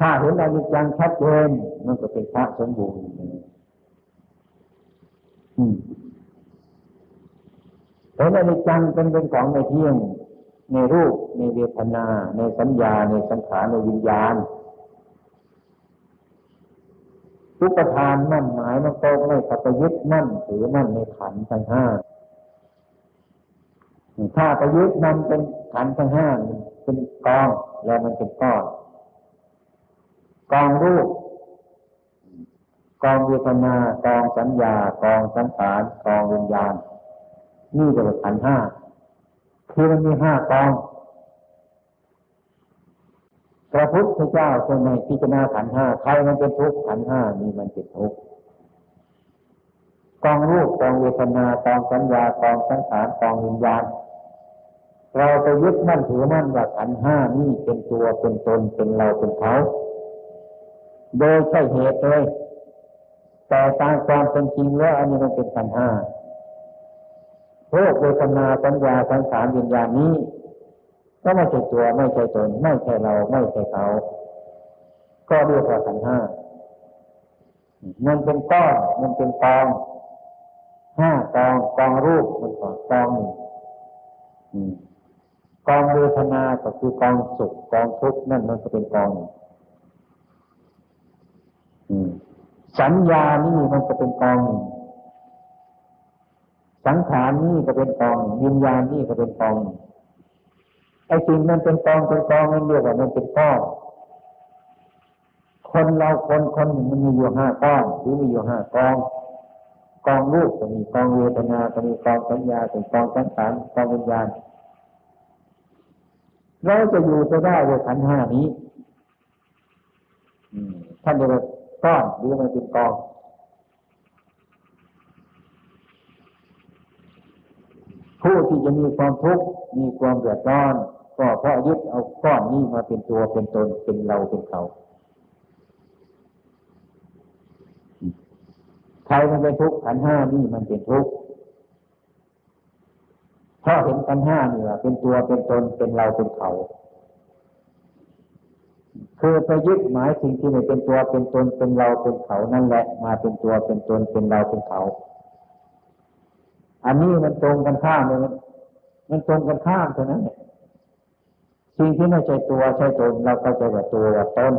ถ้าเห็นอนิจจังชัดเจนมันก็เป็นพระสมบูรณ์เห็นอนิจจังเป็นเป็นของในเที่ยง ในรูป ในเวทนา ในสัญญา ในสังขารในวิญญาณทุกประทานมั่นหมายมันโตไม่ปัจยึดมั่นถือมั่นในขันทั้งห้าถ้าไปยึดมันเป็นขันทั้งห้าเป็นกองแล้วมันเป็นก้อน กองรูป กองเวทนากองสัญญากองสังขารกองวิญญาณ นี่จะเป็นขันห้าคือมันมีห้ากองพระพุทธเจ้าทรงในพิจารณาขันห้าใครมันเป็นทุกข์ขันห้านี่มันเป็นทุกข์กองรูปกองเวทนากองสัญญากองสังขารกองวิญญาณ เราไปยึดมั่นถือมั่นว่าขันห้านี่เป็นตัวเป็นตนเป็นเราเป็นเขา โดยใช่เหตุเลยแต่ตามความเป็นจริงแล้วอันนี้มันเป็นขันห้าโรคเวทนาสัญญาสังขารวิญญาณนี้ ก็ไม่ใช่ตัวไม่ใช่ตนไม่ใช่เราไม่ใช่เขา ก็เรียกว่าขันห้ามันเป็นก้อนมันเป็นกองห้ากองกองรูปมันก่อนกองหนึ่งกองเวทนาก็คือกองสุขกองทุกข์นั่นมันจะเป็นกอง สัญญานี่มันจะเป็นกองสังขารนี่ก็เป็นกองวิญญาณนี่ก็เป็นกองไอ้สิ่งมันเป็นกองเป็นกองมันเรียกว่ามันเป็นก้อนคนเราคนคนหนึ่งมันมีอยู่ห้าก้อนหรือมีอยู่ห้ากองกองรูปก็มีกองเวทนาก็มีกองสัญญาเป็นกองสังขารกองวิญญาณเราจะอยู่ไปได้ด้วยขันห้านี้ท่านเรียก ว่าก้อนหรือมันเป็นกองผู้ที่จะมีความทุกข์มีความเดือดร้อน ก็เพราะยึดเอาก้อนนี้มาเป็นตัวเป็นตนเป็นเราเป็นเขาใครมันเป็นทุกข์ขันห้านี่มันเป็นทุกข์เพราะเห็นขันห้านี่ว่าเป็นตัวเป็นตนเป็นเราเป็นเขา คือไปยึดหมายสิ่งที่ไม่เป็นตัวเป็นตนเป็นเราเป็นเขานั่นแหละ มาเป็นตัวเป็นตนเป็นเราเป็นเขา อันนี้มันตรงกันข้ามเลยมันตรงกันข้ามเท่านั้นสิ่งที่ไม่ใช่ตัวใช่ตนเราก็จะว่าตัวว่าตน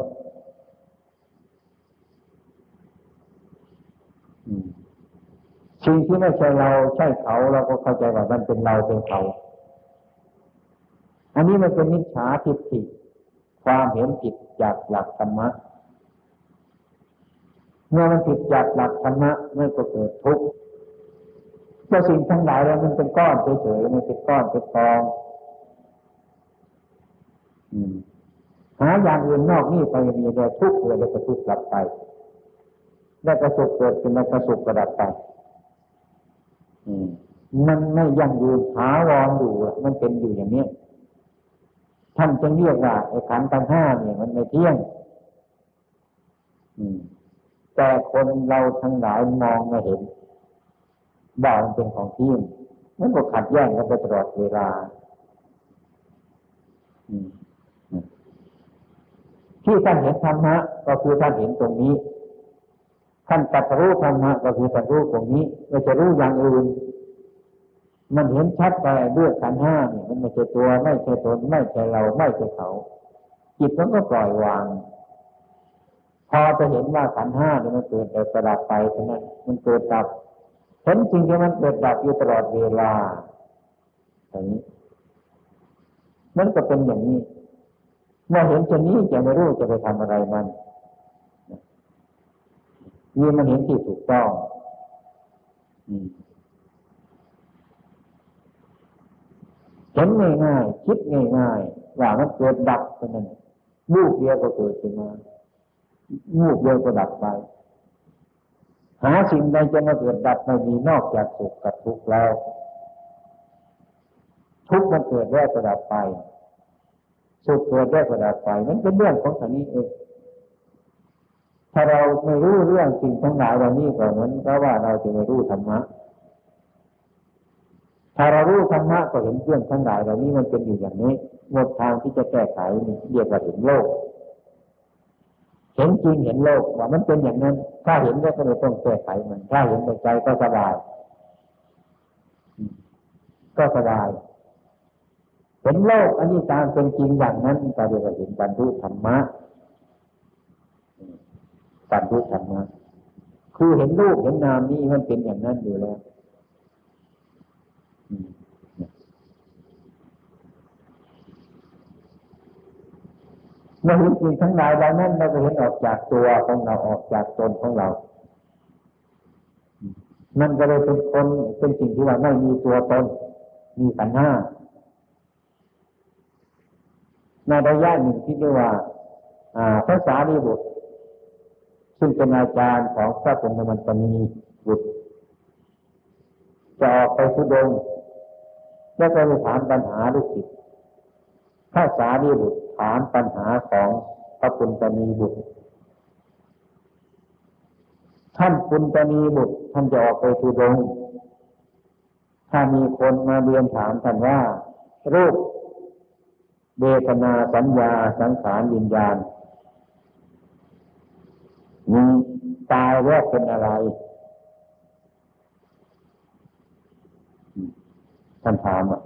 สิ่งที่ไม่ใช่เราใช่เขาเราก็เข้าใจว่ามันเป็นเราเป็นเขา อันนี้มันเป็นมิจฉาทิฏฐิ ความเห็นผิดจากหลักธรรมะเมื่อมันผิดจากหลักธรรมะมันก็เกิดทุกข์เพราะสิ่งทั้งหลายแล้วมันเป็นก้อนเฉยๆมันเป็นก้อนเป็นกองหาอย่างอื่นนอกนี่ไปมีแต่ทุกข์เลยแล้วก็ทุกข์กลับไปแล้วก็สุขเกิดขึ้นแล้วก็สุขกระดับไปมันไม่ยั่งยืนหาวอนอยู่มันเป็นอยู่อย่างนี้ ท่านจะเรียกว่าไอ้ขันธ์ทั้งห้าเนี่ยมันไม่เที่ยงแต่คนเราทั้งหลายมองไม่เห็นว่ามันเป็นของเที่ยงมันก็ขัดแย้งกันไปตลอดเวลาที่ท่านเห็นธรรมะก็คือท่านเห็นตรงนี้ ท่านตัดรู้ธรรมะก็คือตัดรู้ตรงนี้ไม่จะรู้อย่างอื่น มันเห็นชัดไปด้วยขันห้านี่มันไม่ใช่ตัวไม่ใช่ตนไม่ใช่เราไม่ใช่เขา จิตมันก็ปล่อยวาง พอจะเห็นว่าขันห้านี่มันเกิดแต่ประดับไปเท่านั้นมันเกิดดับเห็นสิ่งที่มันเกิดดับอยู่ตลอดเวลาอย่างนี้มันก็เป็นอย่างนี้เมื่อเห็นเช่นนี้จะไม่รู้จะไปทำอะไรมันนี่มันเห็นที่ถูกต้อง เห็นง่ายๆคิดง่ายๆว่ามันเกิดดับเท่านั้นลูกเดียวก็เกิดขึ้นมาลูกเดียวก็ดับไป หาสิ่งใดจะมาเกิดดับไม่มีนอกจากสุขกับทุกข์แล้ว ทุกข์มันเกิดแล้วก็ดับไปสุขเกิดแล้วก็ดับไปมันเป็นเรื่องของท่านี้เองถ้าเราไม่รู้เรื่องสิ่งทั้งหลายเหล่านี้ก็เหมือนกับว่าเราจะไม่รู้ธรรมะ ถ้าเรารู้ธรรมะก็เห็นเรื่องทั้งหลายเหล่านี้มันเป็นอยู่อย่างนี้หมดทางที่จะแก้ไขเรียกว่าเห็นโลก เห็นจริงเห็นโลกว่ามันเป็นอย่างนั้น ถ้าเห็นแล้วก็ไม่ต้องแก้ไขมัน ถ้าเห็นในใจก็สบาย ก็สบาย เห็นโลกอันนี้ตามเป็นจริงอย่างนั้นก็เรียกว่าเห็นบรรลุธรรมะบรรลุธรรมะคือเห็นรูปเห็นนามนี่มันเป็นอย่างนั้นอยู่แล้ว เมื่อเห็นสิ่งทั้งหลายเหล่านั้นเราก็เห็นออกจากตัวของเราออกจากตนของเรา มันก็เลยเป็นคนเป็นสิ่งที่ว่าไม่มีตัวตน มีขันห้าในระยะหนึ่งที่เรียกว่าภาษาดีบุตร ซึ่งเป็นอาจารย์ของพระพุทธมันตมีบุตรจะออกไปทุดง แล้วก็ไปถามปัญหาลูกศิษย์ภาษาดีบุตรถามปัญหาของพระปุณตนีบุตร ท่านปุณตนีบุตร ท่านจะออกไปทุดง ถ้ามีคนมาเรียนถามท่านว่า รูปเวทนาสัญญาสังขารวิญญาณมีตายแล้วเป็นอะไร ท่านถามอะ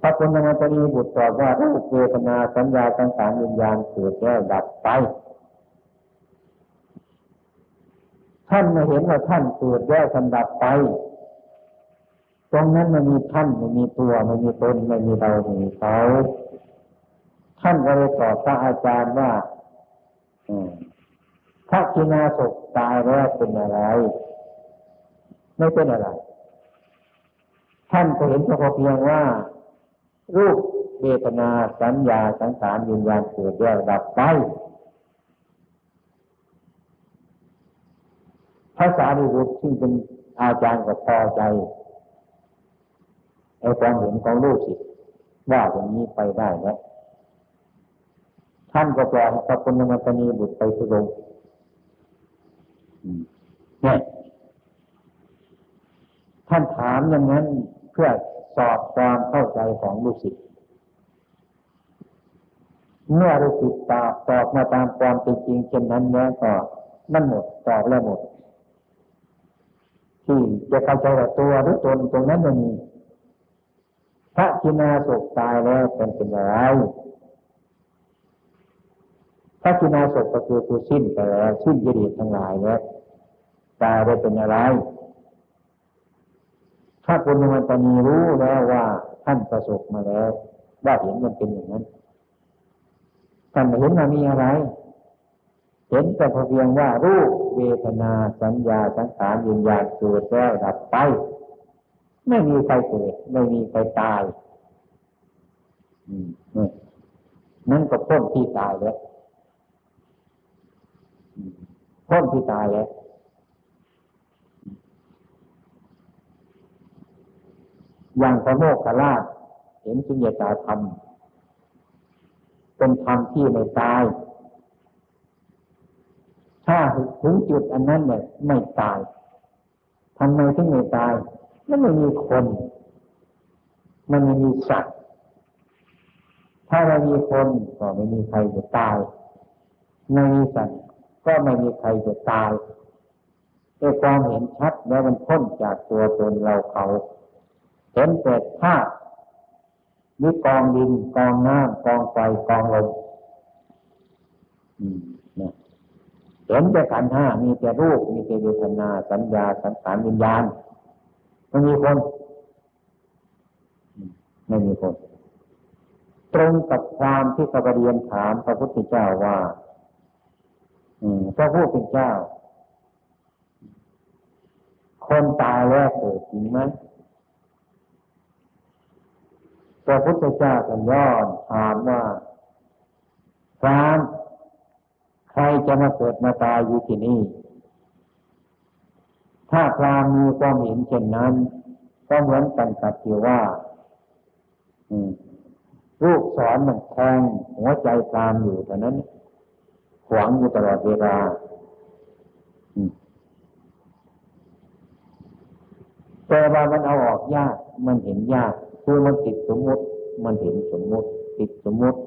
พระคุณธรรมตรีบุตรตอบว่ารูปเวทนาสัญญาสังขารวิญญาณเกิดแล้วดับไปท่านไมาเห็นว่าท่านเกิดแล้วท่านดับไป ตรงนั้นไม่มีท่านไม่มีตัวไม่มีตนไม่มีเราไม่มีเขาท่านก็เลยตอบพระอาจารย์ว่าพระกินาศกตายแล้วเป็นอะไร ไม่เป็นอะไร ท่านก็เห็นเฉพาะเพียงว่า รูปเวทนาสัญญาสังขารวิญญาณเกิดแล้วดับไปภาษาดิบุตรที่เป็นอาจารย์ก็พอใจไอ้ความเห็นของลูกศิษย์ว่าอย่างนี้ไปได้แล้วท่านก็ปล่อยพระพุทธมตนีบุตรไปทุรงเนี่ยท่านถามอย่างนั้น พื่อสอบความเข้าใจของลูกศิษย์เมื่อลูกศิษย์ตอบตอบมาตามความเป็นจริงเช่นนั้นแล้วก็นั่นหมดตอบแล้วหมด ที่จะเข้าใจว่าตัวหรือตนตรงนั้นมันมีพระกินาศกตายแล้วเป็นเป็นอะไรพระกินาศกก็คือผู้สิ้นไปแล้วสิ้นยิริทั้งหลายแล้วตายได้เป็นอะไร ถ้าปุณมันตนีรู้แล้วว่าท่านประสบมาแล้ว ว่าเห็นมันเป็นอย่างนั้นท่านเห็นมันมีอะไร เห็นแต่เพียงว่ารูปเวทนาสัญญาสังขารยินญาณเกิดแล้วดับไป ไม่มีใครเกิดไม่มีใครตายนั่นก็พ้นที่ตายแล้วพ้นที่ตายแล้ว อย่างพระโมกขลาช เห็นสุญญตาธรรม เป็นธรรมที่ไม่ตาย ถ้าถึงจุดอันนั้นเนี่ยไม่ตายทำไมถึงไม่ตายมันไม่มีคน มันไม่มีสัตว์ ถ้าไม่มีคนก็ไม่มีใครจะตาย ไม่มีสัตว์ก็ไม่มีใครจะตายด้วยความเห็นชัดแล้วมันพ้นจากตัวตนเราเขา เห็นแต่ธาตุมีกองดินกองน้ำกองไฟกองลมเห็นแต่ขันห้ามีแต่รูป มีแต่เวทนา สัญญาสังขารวิญญาณไม่มีคนไม่มีคน ตรงกับความที่พระเรียนถามพระพุทธเจ้าว่าอืมพระพุทธเจ้า คนตายแล้วเกิดจริงไหม พระพุทธเจ้าก็ย้อนถามว่าพรามใครจะมาเกิดมาตายอยู่ที่นี่ ถ้าพรามมีความเห็นเช่นนั้น ก็เหมือนกันกับที่ว่าลูกสอนมันแทงหัวใจพรามอยู่แต่นั้นขวางอยู่ตลอดเวลาแต่ว่ามันเอาออกยาก มันเห็นยาก คือมันติดสมมติ มันเห็นสมมติ ติดสมมติ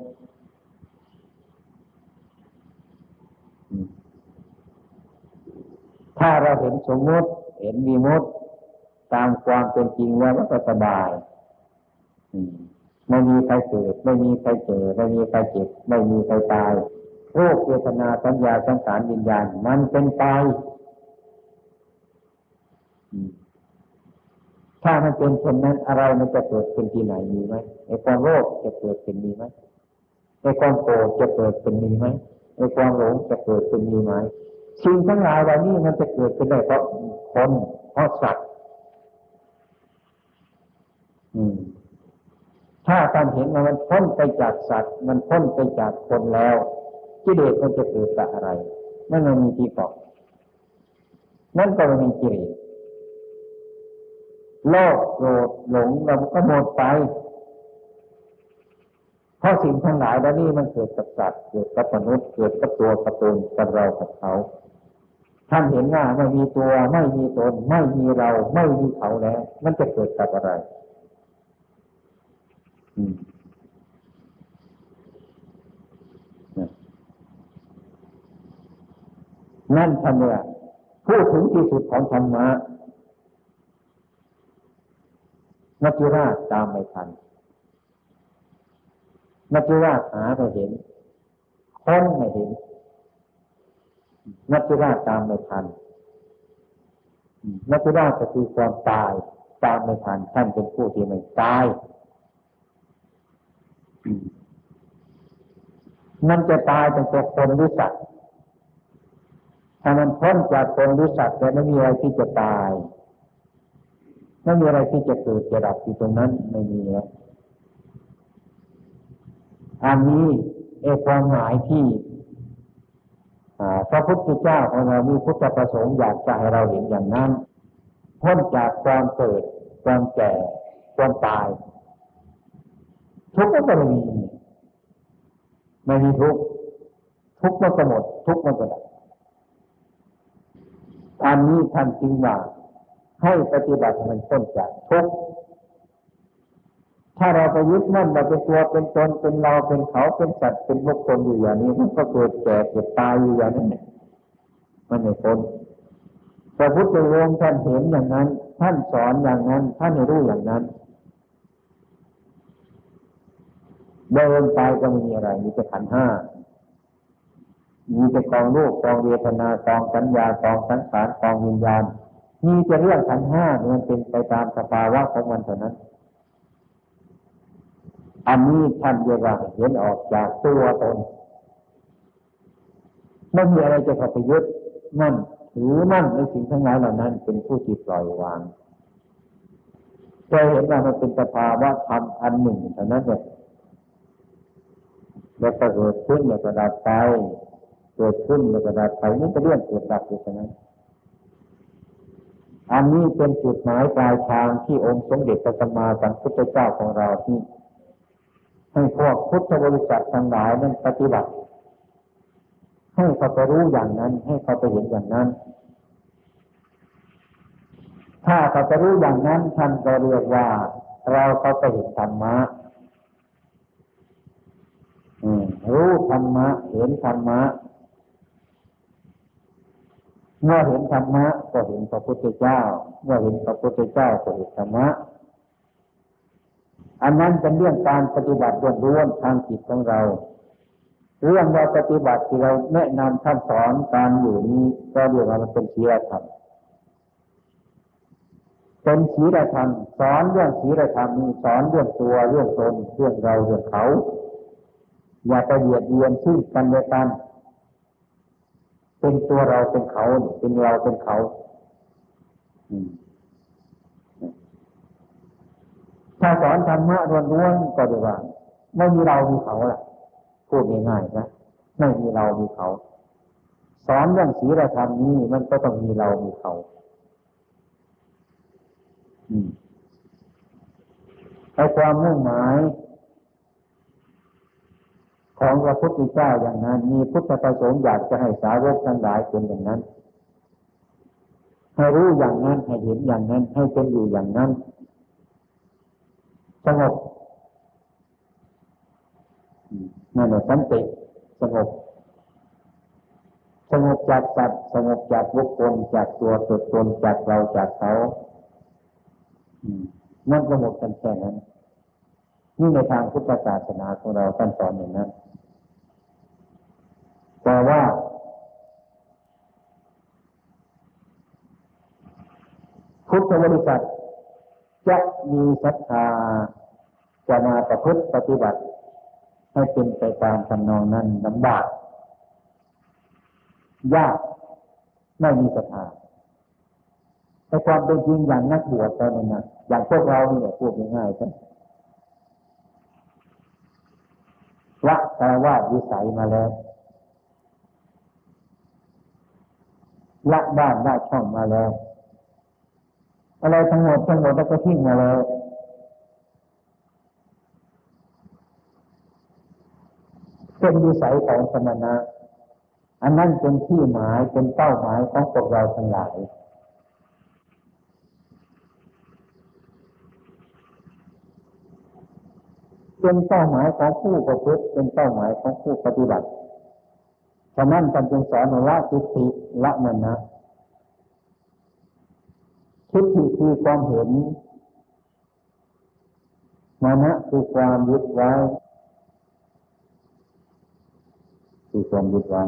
ถ้าเราเห็นสมมติ เห็นมีมุติตามความเป็นจริงแล้วก็สบายไม่มีใครเกิด ไม่มีใครเกิดไม่มีใครเจ็บ ไม่มีใครตายโรคเวทนาสัญญาสังขารวิญญาณ มันเป็นไป ถ้ามันเป็นเช่นนั้นอะไรมันจะเกิดเป็นที่ไหนมีไหมไอ้ความโลภจะเกิดเป็นมีไหมไอ้ความโกรธจะเกิดเป็นมีไหมไอ้ความหลงจะเกิดเป็นมีไหมสิ่งทั้งหลายเหล่านี้มันจะเกิดขึ้นได้เพราะคนเพราะสัตว์ถ้าการเห็นมันพ้นไปจากสัตว์ มันพ้นไปจากคนแล้วกิเลสมันจะเกิดจากอะไร นั่นมันมีที่เกาะนั่นก็มันมีกิเลส โลภโกรธหลงเราก็หมดไป เพราะสิ่งทั้งหลายแล้วนี่มันเกิดกับสัตว์เกิดกับมนุษย์เกิดกับตัวกับตนกับเรากับเขาท่านเห็นว่าไม่มีตัวไม่มีตน ไม่มีเราไม่มีเขาแล้ว มันจะเกิดกับอะไรนั่นทำเนี่ยพูดถึงที่สุดของธรรมะ มัจจุราชตามไม่ทันมัจจุราชหาไม่เห็นค้นไม่เห็นมัจจุราชตามไม่ทันมัจจุราชก็คือความตาย ตามไม่ทันท่านเป็นผู้ที่ไม่ตายมันจะตายตั้งแต่คนหรือสัตว์ถ้ามันพ้นจากคนหรือสัตว์แต่ไม่มีอะไรที่จะตาย ไม่มีอะไรที่จะเกิดจะดับที่ตรงนั้นไม่มีแล้วอันนี้เอความหมายที่พระพุทธเจ้าของเรามีพุทธประสงค์อยากจะให้เราเห็นอย่างนั้นพ้นจากความเกิด ความแก่ ความตาย ทุกข์ก็ไม่มีไม่มีทุกข์ทุกข์มันก็หมด ทุกข์มันก็ดับอันนี้ท่านจริงว่า ให้ปฏิบัติมันพ้นจากทุกข์ถ้าเราไปยึดมั่นว่าเป็นตัวเป็นตนเป็นเราเป็นเขาเป็นสัตว์เป็นบุคคลอยู่อย่างนี้มันก็เกิดแก่เกิดตายอยู่อย่างนั้นเนี่ยมันไม่พ้นพระพุทธองค์ท่านเห็นอย่างนั้น ท่านสอนอย่างนั้น ท่านรู้อย่างนั้นเดินไปก็ไม่มีอะไร มีแต่ขันห้า มีแต่กองรูปกองเวทนากองสัญญากองสังขารกองวิญญาณ มีจะเรื่องขันห้ามันเป็นไปตามสภาวะของมันเท่านั้น อันนี้ท่านเรียกว่าเห็นออกจากตัวตนไม่มีอะไรจะเข้าไปยึดมั่นถือมั่นในสิ่งทั้งหลายเหล่านั้น เป็นผู้ที่ปล่อยวางจะเห็นว่ามันเป็นสภาวะธรรมอันหนึ่งเท่านั้นเองแล้วก็เกิดขึ้นแล้วก็ดับไปเกิดขึ้นแล้วก็ดับไปนี่จะเรื่องเกิดดับอยู่เท่านั้น อันนี้เป็นจุดหมายปลายทางที่องค์สมเด็จพระสัมมาสัมพุทธเจ้าของเราที่ให้พวกพุทธบริษัททั้งหลายนั้นปฏิบัติ ให้เขาไปรู้อย่างนั้น ให้เขาไปเห็นอย่างนั้น ถ้าเขาไปรู้อย่างนั้นท่านก็เรียกว่า เราเขาไปเห็นธรรมะรู้ธรรมะ เห็นธรรมะ เมื่อเห็นธรรมะก็เห็นพระพุทธเจ้า เมื่อเห็นพระพุทธเจ้าก็เห็นธรรมะอันนั้นเป็นเรื่องการปฏิบัติล้วนๆทางจิตของเรา เรื่องเราปฏิบัติที่เราแนะนำท่านสอนการอยู่นี้ก็เรียกว่ามันเป็นศีลธรรมเป็นศีลธรรมสอนเรื่องศีลธรรมนี้สอนเรื่องตัวเรื่องตนเรื่องเราเรื่องเขา อย่าไปเบียดเบียนซึ่งกันและกัน เป็นตัวเราเป็นเขา เป็นเราเป็นเขาถ้าสอนธรรมะล้วนๆก็ดีว่า ไม่มีเรามีเขาล่ะ พูดง่ายๆนะไม่มีเรามีเขา สอนเรื่องศีลธรรมนี้มันก็ต้องมีเรามีเขาไอ้ความมุ่งหมาย ของพระพุทธเจ้าอย่างนั้น มีพุทธประสงค์อยากจะให้สาวกทั้งหลายเป็นอย่างนั้น ให้รู้อย่างนั้นให้เห็นอย่างนั้น ให้เป็นอยู่อย่างนั้นสงบนั่นแหละสันติสงบสงบจากสัตว์สงบจากบุคคลจากตัวตนตนจากเราจากเขานั่นก็หมดกันแค่นั้นนี่ในทางพุทธศาสนาของเราท่านสอนอย่างนั้น แต่ว่า พุทธบริษัท จะมีศรัทธาจะมาประพฤติปฏิบัติ ให้เป็นไปตามทำนองนั้นลำบากยากไม่มีศรัทธาแต่ความเป็นจริงอย่างนักบวชตอนนั้นนะอย่างพวกเราเนี่ยพูดง่ายๆกันละแต่ว่าวิสัยมาแล้ว ละบ้านละช่องมาแล้ว อะไรทั้งหมดทั้งหมดแล้วก็ทิ้งมาแล้วเป็นวิสัยของสมณะ อันนั้นเป็นที่หมายเป็นเป้าหมายของพวกเราทั้งหลายเป็นเป้าหมายของผู้ประพฤติเป็นเป้าหมายของผู้ปฏิบัติ ฉะนั้นกานจึงสอนละทิฏฐิละมนนะทิฏฐิคือความเห็นมานะคือความยึดไว้คือความยึดไว้